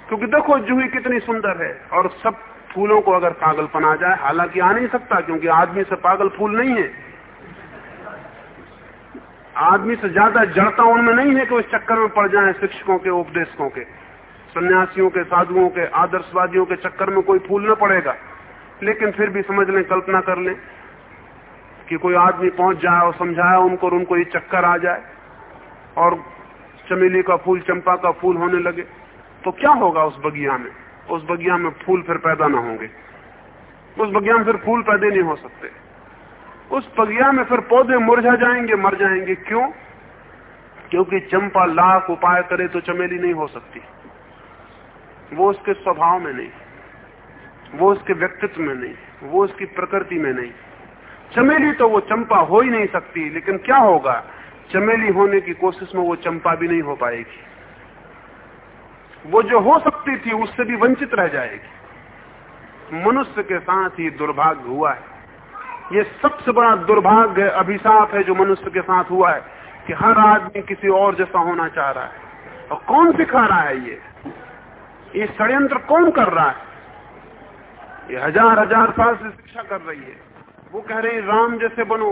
क्योंकि देखो, जूही कितनी सुंदर है। और सब फूलों को अगर पागलपन आ जाए, हालाँकि आ नहीं सकता, क्योंकि आदमी से पागल फूल नहीं है। आदमी से ज़्यादा जड़ता उनमें नहीं है कि उस चक्कर में पड़ जाए शिक्षकों के, उपदेशकों के, सन्यासियों के, साधुओं के, आदर्शवादियों के चक्कर में कोई फूल न पड़ेगा। लेकिन फिर भी समझ लें, कल्पना कर लें कि कोई आदमी पहुँच जाए और समझाया उनको और उनको ये चक्कर आ जाए। और चमेली का फूल, चंपा का फूल होने लगे। तो क्या होगा उस बगिया में? उस बगिया में फूल फिर पैदा ना होंगे। उस बगिया में फिर फूल पैदे नहीं हो सकते। उस बगिया में फिर पौधे मुरझा जाएँगे, मर जाएँगे। क्यों? क्योंकि चंपा लाख उपाय करे तो चमेली नहीं हो सकती। वो उसके स्वभाव में नहीं। वो उसके व्यक्तित्व में नहीं। वो उसकी प्रकृति में नहीं। चमेली तो वो चंपा हो ही नहीं सकती, लेकिन क्या होगा? चमेली होने की कोशिश में वो चंपा भी नहीं हो पाएगी। वो जो हो सकती थी उससे भी वंचित रह जाएगी। मनुष्य के साथ ही दुर्भाग्य हुआ है। ये सबसे बड़ा दुर्भाग्य अभिशाप है जो मनुष्य के साथ हुआ है कि हर आदमी किसी और जैसा होना चाह रहा है। और कौन सिखा रहा है ये? ये षड्यंत्र कौन कर रहा है? ये हज़ार हज़ार साल से शिक्षा कर रही है। वो कह रही राम जैसे बनो,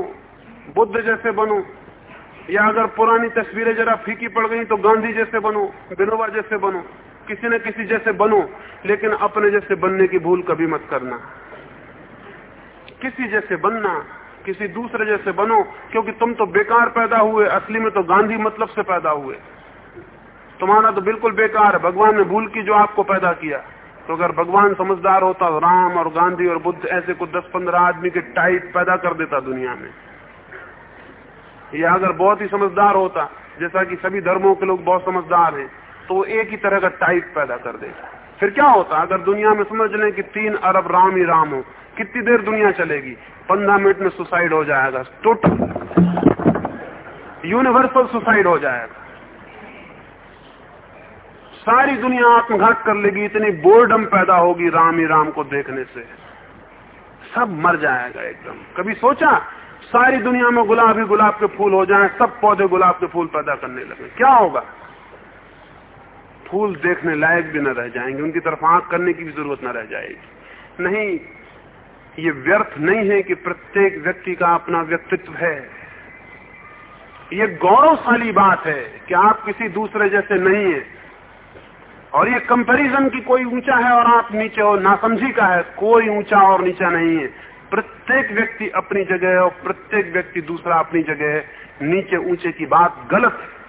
बुद्ध जैसे बनो या अगर पुरानी तस्वीरें जरा फीकी पड़ गई तो गांधी जैसे बनो विनोबा जैसे बनो, किसी न किसी जैसे बनो, लेकिन अपने जैसे बनने की भूल कभी मत करना। किसी जैसे बनना, किसी दूसरे जैसे बनो, क्योंकि तुम तो बेकार पैदा हुए, असली में तो गांधी मतलब से पैदा हुए। तुम्हारा तो बिल्कुल बेकार है भगवान ने भूल की जो आपको पैदा किया। तो अगर भगवान समझदार होता तो राम और गांधी और बुद्ध ऐसे कुछ दस पंद्रह आदमी के टाइप पैदा कर देता दुनिया में। या अगर बहुत ही समझदार होता, जैसा कि सभी धर्मों के लोग बहुत समझदार हैं तो वो एक ही तरह का टाइप पैदा कर देता। फिर क्या होता, अगर दुनिया में समझ लें कि तीन अरब राम ही राम हो, कितनी देर दुनिया चलेगी? पंद्रह मिनट में सुसाइड हो जाएगा टोटल यूनिवर्सल सुसाइड हो जाएगा। सारी दुनिया आत्मघात कर लेगी, इतनी बोर्डम पैदा होगी राम ही राम को देखने से। सब मर जाएगा एकदम। कभी सोचा सारी दुनिया में गुलाब ही गुलाब के फूल हो जाएँ, सब पौधे गुलाब के फूल पैदा करने लगे। क्या होगा? फूल देखने लायक भी न रह जाएँगे, उनकी तरफ़ आँख करने की भी ज़रूरत न रह जाएगी। नहीं, ये व्यर्थ नहीं है कि प्रत्येक व्यक्ति का अपना व्यक्तित्व है। ये गौरवशाली बात है कि आप किसी दूसरे जैसे नहीं है। और ये कंपैरिजन की कोई ऊँचा है और आप नीचे हो नासमझी का है, कोई ऊँचा और नीचा नहीं है। प्रत्येक व्यक्ति अपनी जगह है और प्रत्येक व्यक्ति दूसरा अपनी जगह है। नीचे ऊँचे की बात गलत है।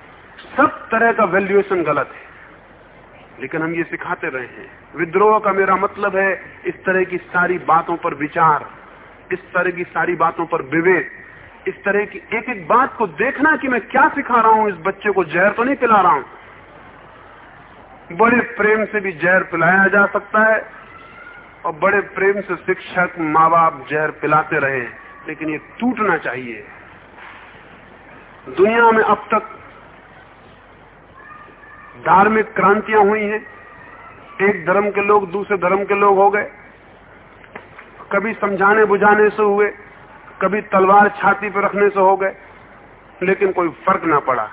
सब तरह का वैल्यूएशन गलत है। लेकिन हम ये सिखाते रहे हैं। विद्रोह का मेरा मतलब है इस तरह की सारी बातों पर विचार, इस तरह की सारी बातों पर विवेक, इस तरह की एक एक बात को देखना कि मैं क्या सिखा रहा हूँ, इस बच्चे को जहर तो नहीं पिला रहा हूँ। बड़े प्रेम से भी जहर पिलाया जा सकता है। और बड़े प्रेम से शिक्षक माँ बाप जहर पिलाते रहे, लेकिन ये टूटना चाहिए। दुनिया में अब तक धार्मिक क्रांतियाँ हुई हैं। एक धर्म के लोग दूसरे धर्म के लोग हो गए। कभी समझाने बुझाने से हुए, कभी तलवार छाती पर रखने से हो गए, लेकिन कोई फ़र्क ना पड़ा।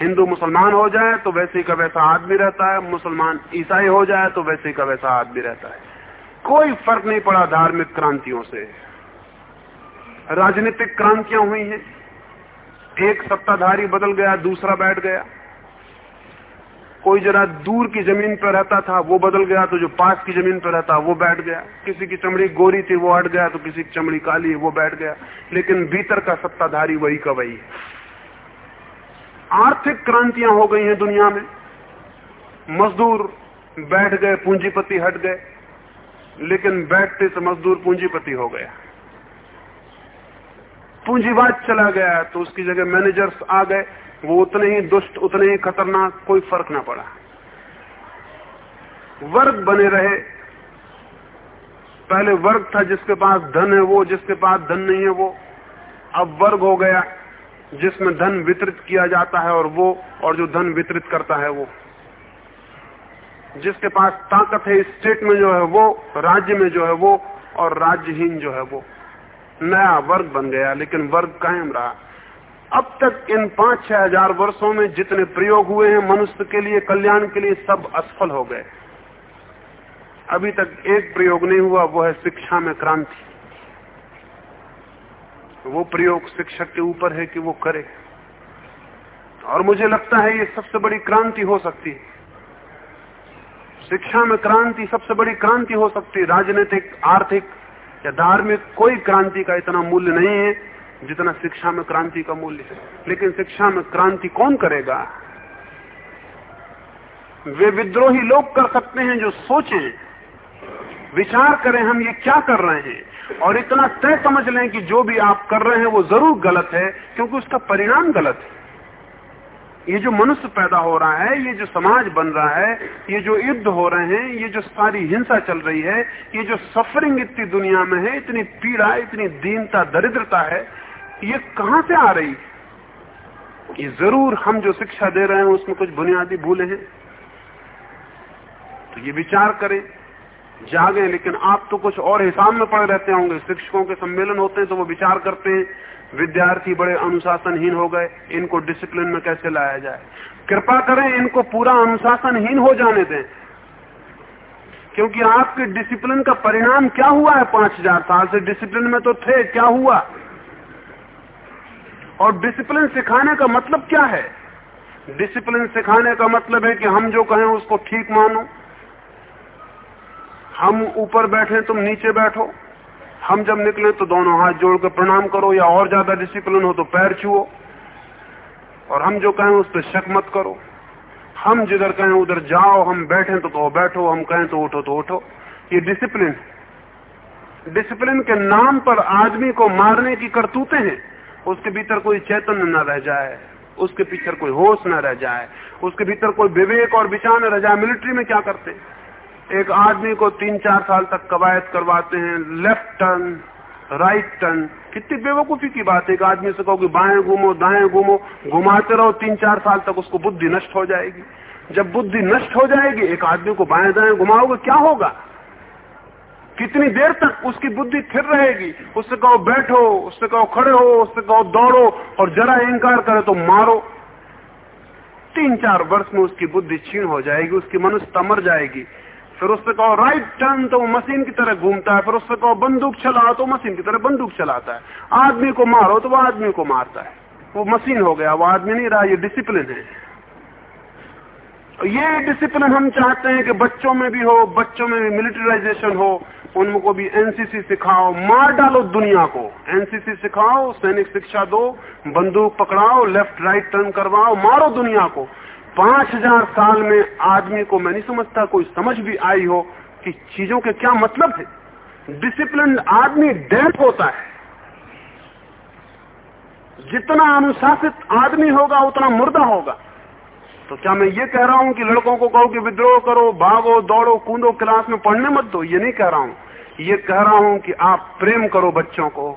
हिंदू मुसलमान हो जाए तो वैसे का वैसा आदमी रहता है, मुसलमान ईसाई हो जाए तो वैसे का वैसा आदमी रहता है। कोई फ़र्क नहीं पड़ा धार्मिक क्रांतियों से। राजनीतिक क्रांतियाँ हुई हैं। एक सत्ताधारी बदल गया, दूसरा बैठ गया। कोई जरा दूर की ज़मीन पर रहता था, वो बदल गया तो जो पास की ज़मीन पर रहता, वो बैठ गया। किसी की चमड़ी गोरी थी, वो हट गया तो किसी की चमड़ी काली है वो बैठ गया। लेकिन भीतर का सत्ताधारी वही का वही है। आर्थिक क्रांतियाँ हो गई हैं दुनिया में। मजदूर बैठ गए, पूंजीपति हट गए। लेकिन बैठते से मजदूर पूंजीपति हो गया। पूंजीवाद चला गया तो उसकी जगह मैनेजर्स आ गए। वो उतने ही दुष्ट, उतने ही खतरनाक, कोई फ़र्क ना पड़ा। वर्ग बने रहे। पहले वर्ग था जिसके पास धन है वो, जिसके पास धन नहीं है वो। अब वर्ग हो गया, जिसमें धन वितरित किया जाता है और वो, और जो धन वितरित करता है वो। जिसके पास ताकत है, स्टेट में जो है वो, राज्य में जो है वो, और राज्यहीन जो है वो। नया वर्ग बन गया, लेकिन वर्ग कायम रहा। अब तक इन पाँच, छह हज़ार वर्षो में जितने प्रयोग हुए हैं, मनुष्य के लिए, कल्याण के लिए, सब असफल हो गए। अभी तक एक प्रयोग नहीं हुआ, वो है शिक्षा में क्रांति। वो प्रयोग शिक्षक के ऊपर है कि वो करे। और मुझे लगता है ये सबसे बड़ी क्रांति हो सकती है। शिक्षा में क्रांति, सबसे बड़ी क्रांति हो सकती है। राजनीतिक, आर्थिक या धार्मिक कोई क्रांति का इतना मूल्य नहीं है जितना शिक्षा में क्रांति का मूल्य है। लेकिन शिक्षा में क्रांति कौन करेगा? वे विद्रोही लोग कर सकते हैं जो सोचें, विचार करें हम ये क्या कर रहे हैं। और इतना तय समझ लें कि जो भी आप कर रहे हैं वो ज़रूर गलत है, क्योंकि उसका परिणाम गलत है। ये जो मनुष्य पैदा हो रहा है, ये जो समाज बन रहा है, ये जो युद्ध हो रहे हैं, ये जो सारी हिंसा चल रही है, ये जो सफरिंग इतनी दुनिया में है, इतनी पीड़ा, इतनी दीनता, दरिद्रता है, ये कहाँ से आ रही? ये ज़रूर हम जो शिक्षा दे रहे हैं, उसमें कुछ बुनियादी भूले हैं। तो ये विचार करें। जागे, लेकिन आप तो कुछ और हिसाब में पड़े रहते होंगे। शिक्षकों के सम्मेलन होते हैं तो वो विचार करते हैं। विद्यार्थी बड़े अनुशासनहीन हो गए, इनको डिसिप्लिन में कैसे लाया जाए? कृपा करें, इनको पूरा अनुशासनहीन हो जाने दें। क्योंकि आपके डिसिप्लिन का परिणाम क्या हुआ है पाँच हज़ार साल से? डिसिप्लिन में तो थे, क्या हुआ? और डिसिप्लिन सिखाने का मतलब क्या है? डिसिप्लिन सिखाने का मतलब है कि हम जो कहें उसको ठीक मानो। हम ऊपर बैठे, तुम नीचे बैठो। हम जब निकले तो दोनों हाथ जोड़ कर प्रणाम करो या और ज़्यादा डिसिप्लिन हो तो पैर छुओ। और हम जो कहें उस पर शक मत करो। हम जिधर कहें उधर जाओ, हम बैठे तो कहो बैठो, हम कहें तो उठो तो उठो। ये डिसिप्लिन डिसिप्लिन के नाम पर आदमी को मारने की करतूते हैं। उसके भीतर कोई चैतन्य न रह जाए। उसके पीछे कोई होश न रह जाए। उसके भीतर कोई विवेक और विचार न रह जाए। मिलिट्री में क्या करते हैं? एक आदमी को तीन चार साल तक कवायद करवाते हैं लेफ़्ट टर्न राइट टर्न कितनी बेवकूफ़ी की बात है। एक आदमी से कहो कि बाएँ घूमो, दाएँ घूमो, घुमाते रहो, तीन चार साल तक उसको बुद्धि नष्ट हो जाएगी। जब बुद्धि नष्ट हो जाएगी, एक आदमी को बाएँ दाएँ घुमाओगे, क्या होगा? कितनी देर तक उसकी बुद्धि फिर रहेगी? उससे कहो, बैठो, उससे कहो, खड़े हो, उससे कहो, दौड़ो और जरा इंकार करे तो मारो। तीन चार वर्ष में उसकी बुद्धि छीण हो जाएगी, उसकी मनुष्यता मर जाएगी। फिर उससे कहो राइट टर्न तो वो मशीन की तरह घूमता है, फिर उससे कहो, बंदूक चलाओ तो मशीन की तरह बंदूक चलाता है। आदमी को मारो तो वो आदमी को मारता है। वो मशीन हो गया, वो आदमी नहीं रहा, ये डिसिप्लिन है। ये डिसिप्लिन हम चाहते हैं कि बच्चों में भी हो, बच्चों में भी मिलिटराइजेशन हो, उनको भी एनसीसी सिखाओ, मार डालो दुनिया को। एनसीसी सिखाओ, सैनिक शिक्षा दो, बंदूक पकड़ाओ लेफ़्ट राइट टर्न करवाओ, मारो दुनिया को। पाँच हज़ार साल में आदमी को, मैं नहीं समझता कोई समझ भी आई हो कि चीज़ों के क्या मतलब है डिसिप्लिन आदमी डेथ होता है। जितना अनुशासित आदमी होगा, उतना मुर्दा होगा। तो क्या मैं ये कह रहा हूँ कि लड़कों को कहो कि विद्रोह करो, भागो, दौड़ो, कूदो, क्लास में पढ़ने मत दो। ये नहीं कह रहा हूँ। ये कह रहा हूँ कि आप प्रेम करो बच्चों को।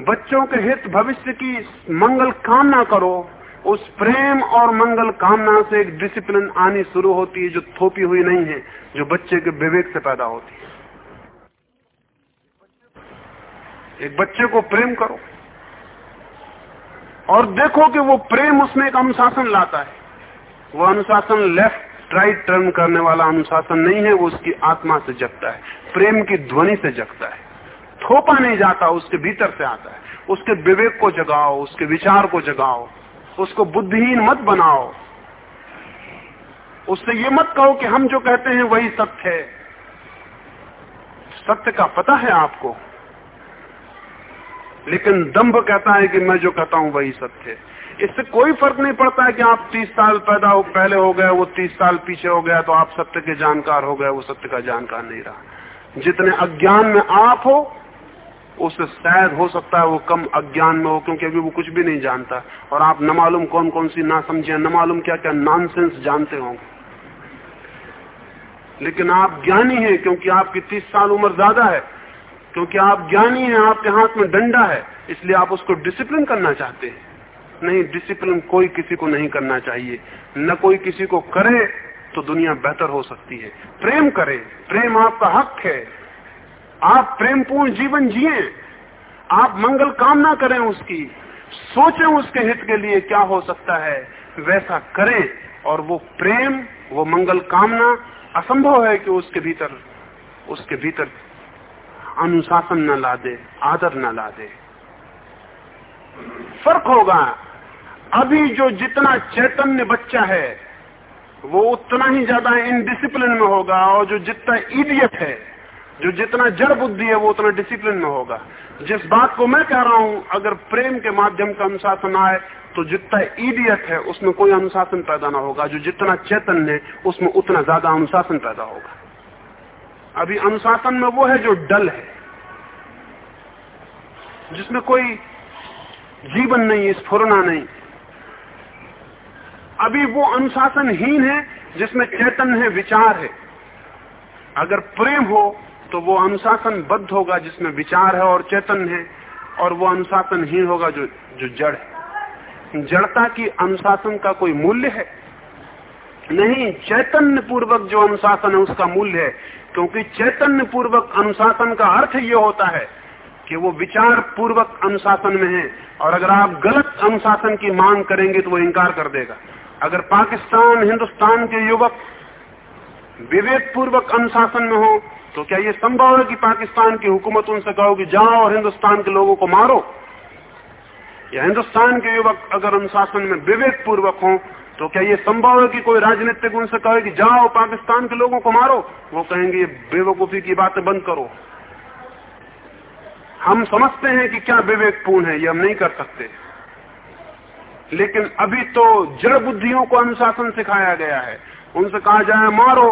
बच्चों के हित भविष्य की मंगल कामना करो। उस प्रेम और मंगल कामना से एक डिसिप्लिन आनी शुरू होती है जो थोपी हुई नहीं है, जो बच्चे के विवेक से पैदा होती है। एक बच्चे को प्रेम करो और देखो कि वो प्रेम उसमें एक अनुशासन लाता है। वो अनुशासन लेफ़्ट राइट टर्न करने वाला अनुशासन नहीं है, वो उसकी आत्मा से जगता है। प्रेम की ध्वनि से जगता है। थोपा नहीं जाता, उसके भीतर से आता है। उसके विवेक को जगाओ, उसके विचार को जगाओ। उसको बुद्धिहीन मत बनाओ। उससे ये मत कहो कि हम जो कहते हैं वही सत्य है। सत्य का पता है आपको। लेकिन दम्भ कहता है कि मैं जो कहता हूँ वही सत्य है। इससे कोई फ़र्क नहीं पड़ता है कि आप तीस साल पैदा हो, पहले हो गए, वो तीस साल पीछे हो गया तो आप सत्य के जानकार हो गए, वो सत्य का जानकार नहीं रहा। जितने अज्ञान में आप हो उससे शायद हो सकता है वो कम अज्ञान में हो, क्योंकि अभी वो कुछ भी नहीं जानता। और आप न मालूम कौन कौन सी ना समझे न मालूम क्या क्या नॉनसेंस जानते होंगे। लेकिन आप ज्ञानी हैं, क्योंकि आपकी तीस साल उम्र ज़्यादा है। क्योंकि आप ज्ञानी हैं, आपके हाथ में डंडा है। इसलिए आप उसको डिसिप्लिन करना चाहते हैं। नहीं डिसिप्लिन कोई किसी को नहीं करना चाहिए। न कोई किसी को करे तो दुनिया बेहतर हो सकती है। प्रेम करे। प्रेम आपका हक है। आप प्रेमपूर्ण जीवन जिए, आप मंगल कामना करें उसकी, सोचें उसके हित के लिए क्या हो सकता है, वैसा करें, और वो प्रेम, वो मंगल कामना असंभव है कि उसके भीतर उसके भीतर अनुशासन न ला दे आदर न ला दे फ़र्क होगा, अभी जो जितना चैतन्य बच्चा है, वो उतना ही ज़्यादा इनडिसिप्लिन में होगा, और जो जितना इडियट है जो जितना जड़ बुद्धि है, वो उतना डिसिप्लिन में होगा। जिस बात को मैं कह रहा हूँ, अगर प्रेम के माध्यम का अनुशासन आए तो जितना इडियट है, उसमें कोई अनुशासन पैदा ना होगा। जो जितना चैतन्य है, उसमें उतना ज़्यादा अनुशासन पैदा होगा। अभी अनुशासन में वो है जो डल है, जिसमें कोई जीवन नहीं स्फुरना नहीं। अभी वो अनुशासनहीन है, जिसमें चेतन है, विचार है। अगर प्रेम हो तो वो अनुशासन बद्ध होगा जिसमें विचार है और चैतन्य है, और वो अनुशासनहीन होगा जो जो जड़ है। जड़ता की अनुशासन का कोई मूल्य है? नहीं चैतन्य पूर्वक जो अनुशासन है उसका मूल्य है, क्योंकि चैतन्य पूर्वक अनुशासन का अर्थ ये होता है कि वो विचार पूर्वक अनुशासन में है, और अगर आप गलत अनुशासन की मांग करेंगे तो वो इनकार कर देगा। अगर पाकिस्तान, हिंदुस्तान के युवक विवेक पूर्वक अनुशासन में हो तो क्या ये संभव है कि पाकिस्तान की हुकूमत उनसे कहो कि जाओ और हिंदुस्तान के लोगों को मारो? या हिंदुस्तान के युवक अगर अनुशासन में विवेक पूर्वक हो तो क्या ये संभव है कि कोई राजनीतिक उनसे कहे कि जाओ पाकिस्तान के लोगों को मारो? वो कहेंगे बेवकूफ़ी की बातें बंद करो। हम समझते हैं कि क्या विवेकपूर्ण है, ये हम नहीं कर सकते। लेकिन अभी तो जड़ बुद्धियों को अनुशासन सिखाया गया है। उनसे कहा जाए, मारो।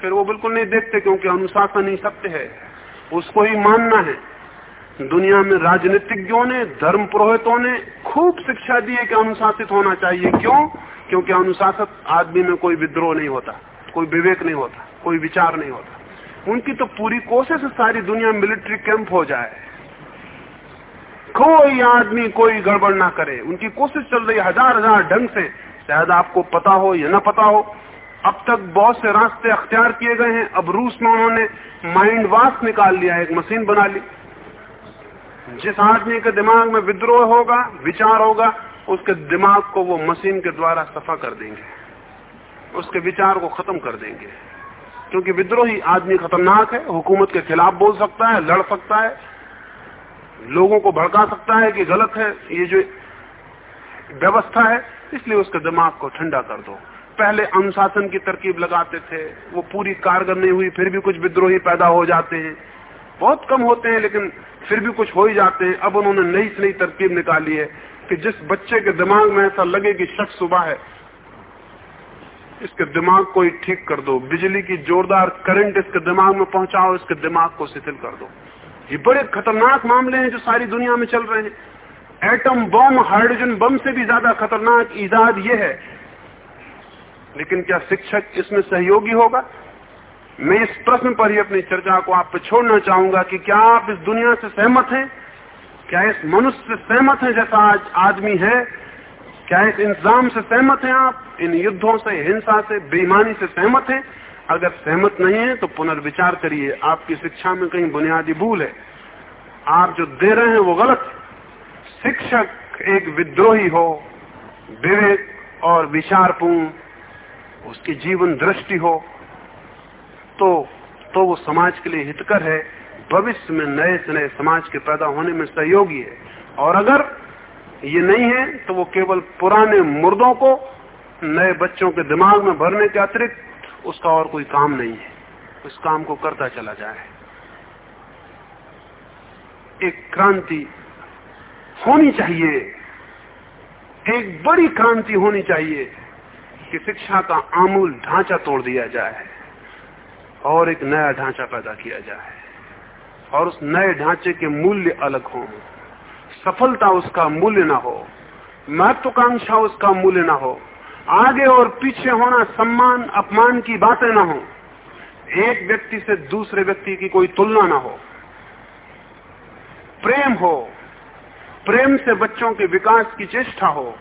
फिर वो बिल्कुल नहीं देखते क्योंकि अनुशासन ही सत्य है। उसको ही मानना है। दुनिया में राजनीतिज्ञों ने, धर्म पुरोहितों ने खूब शिक्षा दी है कि अनुशासित होना चाहिए। क्यों? क्योंकि अनुशासित आदमी में कोई विद्रोह नहीं होता, कोई विवेक नहीं होता, कोई विचार नहीं होता। उनकी तो पूरी कोशिश सारी दुनिया मिलिट्री कैंप हो जाए। कोई आदमी कोई गड़बड़ ना करे। उनकी कोशिश चल रही हज़ार हज़ार ढंग से। शायद आपको पता हो या ना पता हो अब तक बहुत से रास्ते अख्तियार किए गए हैं। अब रूस में उन्होंने माइंड वाश निकाल लिया, एक मशीन बना ली। जिस आदमी के दिमाग में विद्रोह होगा, विचार होगा, उसके दिमाग को वो मशीन के द्वारा सफ़ा कर देंगे। उसके विचार को खत्म कर देंगे। क्योंकि विद्रोही आदमी खतरनाक है, हुकूमत के खिलाफ बोल सकता है, लड़ सकता है, लोगों को भड़का सकता है कि गलत है, ये जो व्यवस्था है, इसलिए उसके दिमाग को ठंडा कर दो। पहले अनुशासन की तरकीब लगाते थे, वो पूरी कारगर नहीं हुई, फिर भी कुछ विद्रोही पैदा हो जाते हैं। बहुत कम होते हैं, लेकिन फिर भी कुछ हो ही जाते हैं। अब उन्होंने नई से नई तरकीब निकाली है कि जिस बच्चे के दिमाग में ऐसा लगे कि शख्स सुबह है, इसके दिमाग को ही ठीक कर दो। बिजली की जोरदार करंट इसके दिमाग में पहुंचाओ, इसके दिमाग को शिथिल कर दो। ये बड़े खतरनाक मामले हैं जो सारी दुनिया में चल रहे हैं। एटम बम, हाइड्रोजन बम से भी ज़्यादा खतरनाक ईजाद ये है लेकिन क्या शिक्षक इसमें सहयोगी होगा? मैं इस प्रश्न पर ही अपनी चर्चा को आप पर छोड़ना चाहूँगा कि क्या आप इस दुनिया से सहमत हैं? क्या इस मनुष्य से सहमत हैं जैसा आज आदमी है? क्या इस इंतज़ाम से सहमत हैं आप? इन युद्धों से, हिंसा से, बेईमानी से सहमत हैं? अगर सहमत नहीं है तो पुनर्विचार करिए। आपकी शिक्षा में कहीं बुनियादी भूल है। आप जो दे रहे हैं वो गलत शिक्षक एक विद्रोही हो, विवेक और विचारपूर्ण उसकी जीवन दृष्टि हो तो तो वो समाज के लिए हितकर है। भविष्य में नए से नए समाज के पैदा होने में सहयोगी है। और अगर ये नहीं है तो वो केवल पुराने मुर्दों को नए बच्चों के दिमाग में भरने के अतिरिक्त उसका और कोई काम नहीं है। उस काम को करता चला जाए। एक क्रांति होनी चाहिए। एक बड़ी क्रांति होनी चाहिए। कि शिक्षा का आमूल ढांचा तोड़ दिया जाए और एक नया ढांचा पैदा किया जाए और उस नए ढांचे के मूल्य अलग हों। सफलता उसका मूल्य ना हो, महत्वाकांक्षा उसका मूल्य ना हो, आगे और पीछे होना सम्मान, अपमान की बातें ना हो। एक व्यक्ति से दूसरे व्यक्ति की कोई तुलना ना हो। प्रेम हो, प्रेम से बच्चों के विकास की चेष्टा हो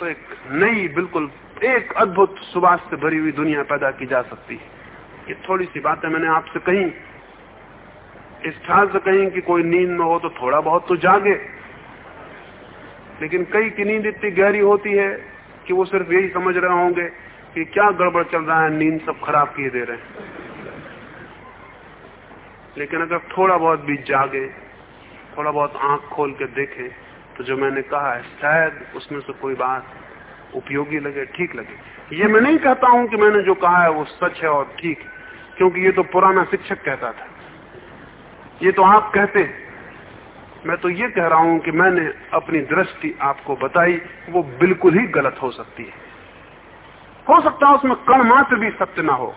तो एक नई, बिल्कुल एक अद्भुत सुबास से भरी हुई दुनिया पैदा की जा सकती है। ये थोड़ी सी बातें मैंने आपसे कही, इस ख्याल से कहीं कि कोई नींद में हो तो थोड़ा बहुत तो जागे। लेकिन कई की नींद इतनी गहरी होती है कि वो सिर्फ़ यही समझ रहे होंगे कि क्या गड़बड़ चल रहा है, नींद सब खराब किए दे रहे हैं। लेकिन अगर थोड़ा बहुत भी जागे, थोड़ा बहुत आँख खोल के देखे तो जो मैंने कहा है, शायद उसमें से कोई बात उपयोगी लगे, ठीक लगे। ये मैं नहीं कहता हूँ कि मैंने जो कहा है वो सच है और ठीक क्योंकि ये तो पुराना शिक्षक कहता था। ये तो आप कहते हैं। मैं तो ये कह रहा हूँ कि मैंने अपनी दृष्टि आपको बताई, वो बिल्कुल ही गलत हो सकती है। हो सकता है उसमें कण मात्र भी सत्य ना हो।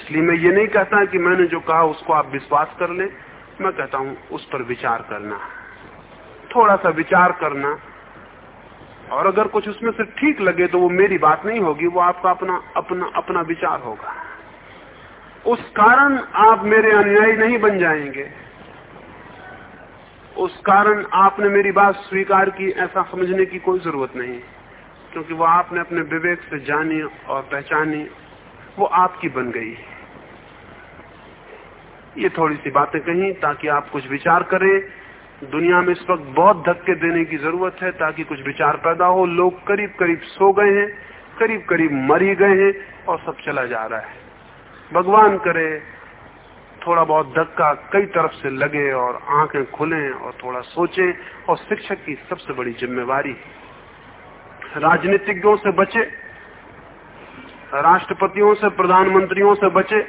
इसलिए मैं ये नहीं कहता कि मैंने जो कहा उसको आप विश्वास कर ले, मैं कहता हूँ उस पर विचार करना। थोड़ा सा विचार करना। और अगर कुछ उसमें से ठीक लगे तो वो मेरी बात नहीं होगी, वो आपका अपना अपना अपना विचार होगा। उस कारण आप मेरे अनुयायी नहीं बन जाएँगे। उस कारण आपने मेरी बात स्वीकार की, ऐसा समझने की कोई ज़रूरत नहीं। क्योंकि वो आपने अपने विवेक से जानी और पहचानी, वो आपकी बन गई। ये थोड़ी सी बातें कही ताकि आप कुछ विचार करें। दुनिया में इस वक्त बहुत धक्के देने की ज़रूरत है ताकि कुछ विचार पैदा हो। लोग करीब करीब सो गए हैं करीब करीब मर ही गए हैं और सब चला जा रहा है। भगवान करे, थोड़ा बहुत धक्का कई तरफ़ से लगे और आँखें खुलें और थोड़ा सोचें और शिक्षक की सबसे बड़ी जिम्मेवारी राजनीतिज्ञों से बचे, राष्ट्रपतियों से, प्रधानमंत्रियों से बचे।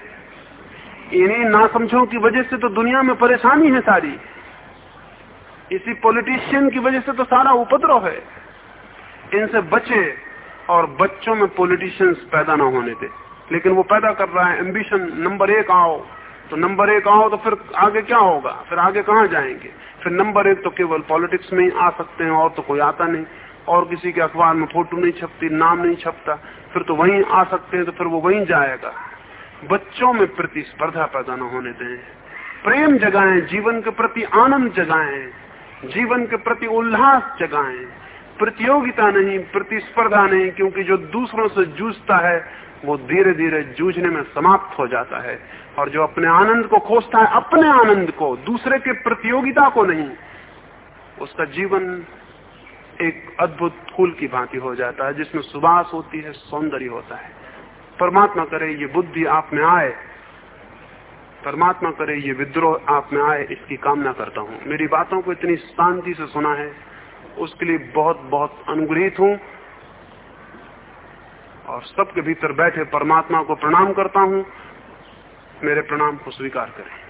इन्हीं नासमझों की वजह से तो दुनिया में परेशानी है सारी। इसी पॉलिटिशियन की वजह से तो सारा उपद्रव है। इनसे बचे और बच्चों में पॉलिटिशियंस पैदा ना होने दे। लेकिन वो पैदा कर रहा है एम्बिशन नंबर एक आओ। तो नंबर एक आओ तो फिर आगे क्या होगा? फिर आगे कहाँ जाएँगे? फिर नंबर एक तो केवल पॉलिटिक्स में ही आ सकते हैं और तो कोई आता नहीं। और किसी के अखबार में फ़ोटो नहीं छपती, नाम नहीं छपता। फिर तो वहीं आ सकते हैं तो फिर वो वहीं जाएगा। बच्चों में प्रतिस्पर्धा पैदा न होने दें। प्रेम जगाएँ, जीवन के प्रति आनंद जगाएँ। जीवन के प्रति उल्लास जगाएँ। प्रतियोगिता नहीं, प्रतिस्पर्धा नहीं, क्योंकि जो दूसरों से जूझता है, वो धीरे धीरे जूझने में समाप्त हो जाता है। और जो अपने आनंद को खोजता है, अपने आनंद को, दूसरे के प्रतियोगिता को नहीं, उसका जीवन एक अद्भुत फूल की भांति हो जाता है, जिसमें सुबास होती है, सौंदर्य होता है। परमात्मा करे, ये बुद्धि आप में आए परमात्मा करे ये विद्रोह आप में आए, इसकी कामना करता हूँ। मेरी बातों को इतनी शांति से सुना है, उसके लिए बहुत बहुत अनुग्रहित हूँ। और सबके भीतर बैठे परमात्मा को प्रणाम करता हूँ। मेरे प्रणाम को स्वीकार करें।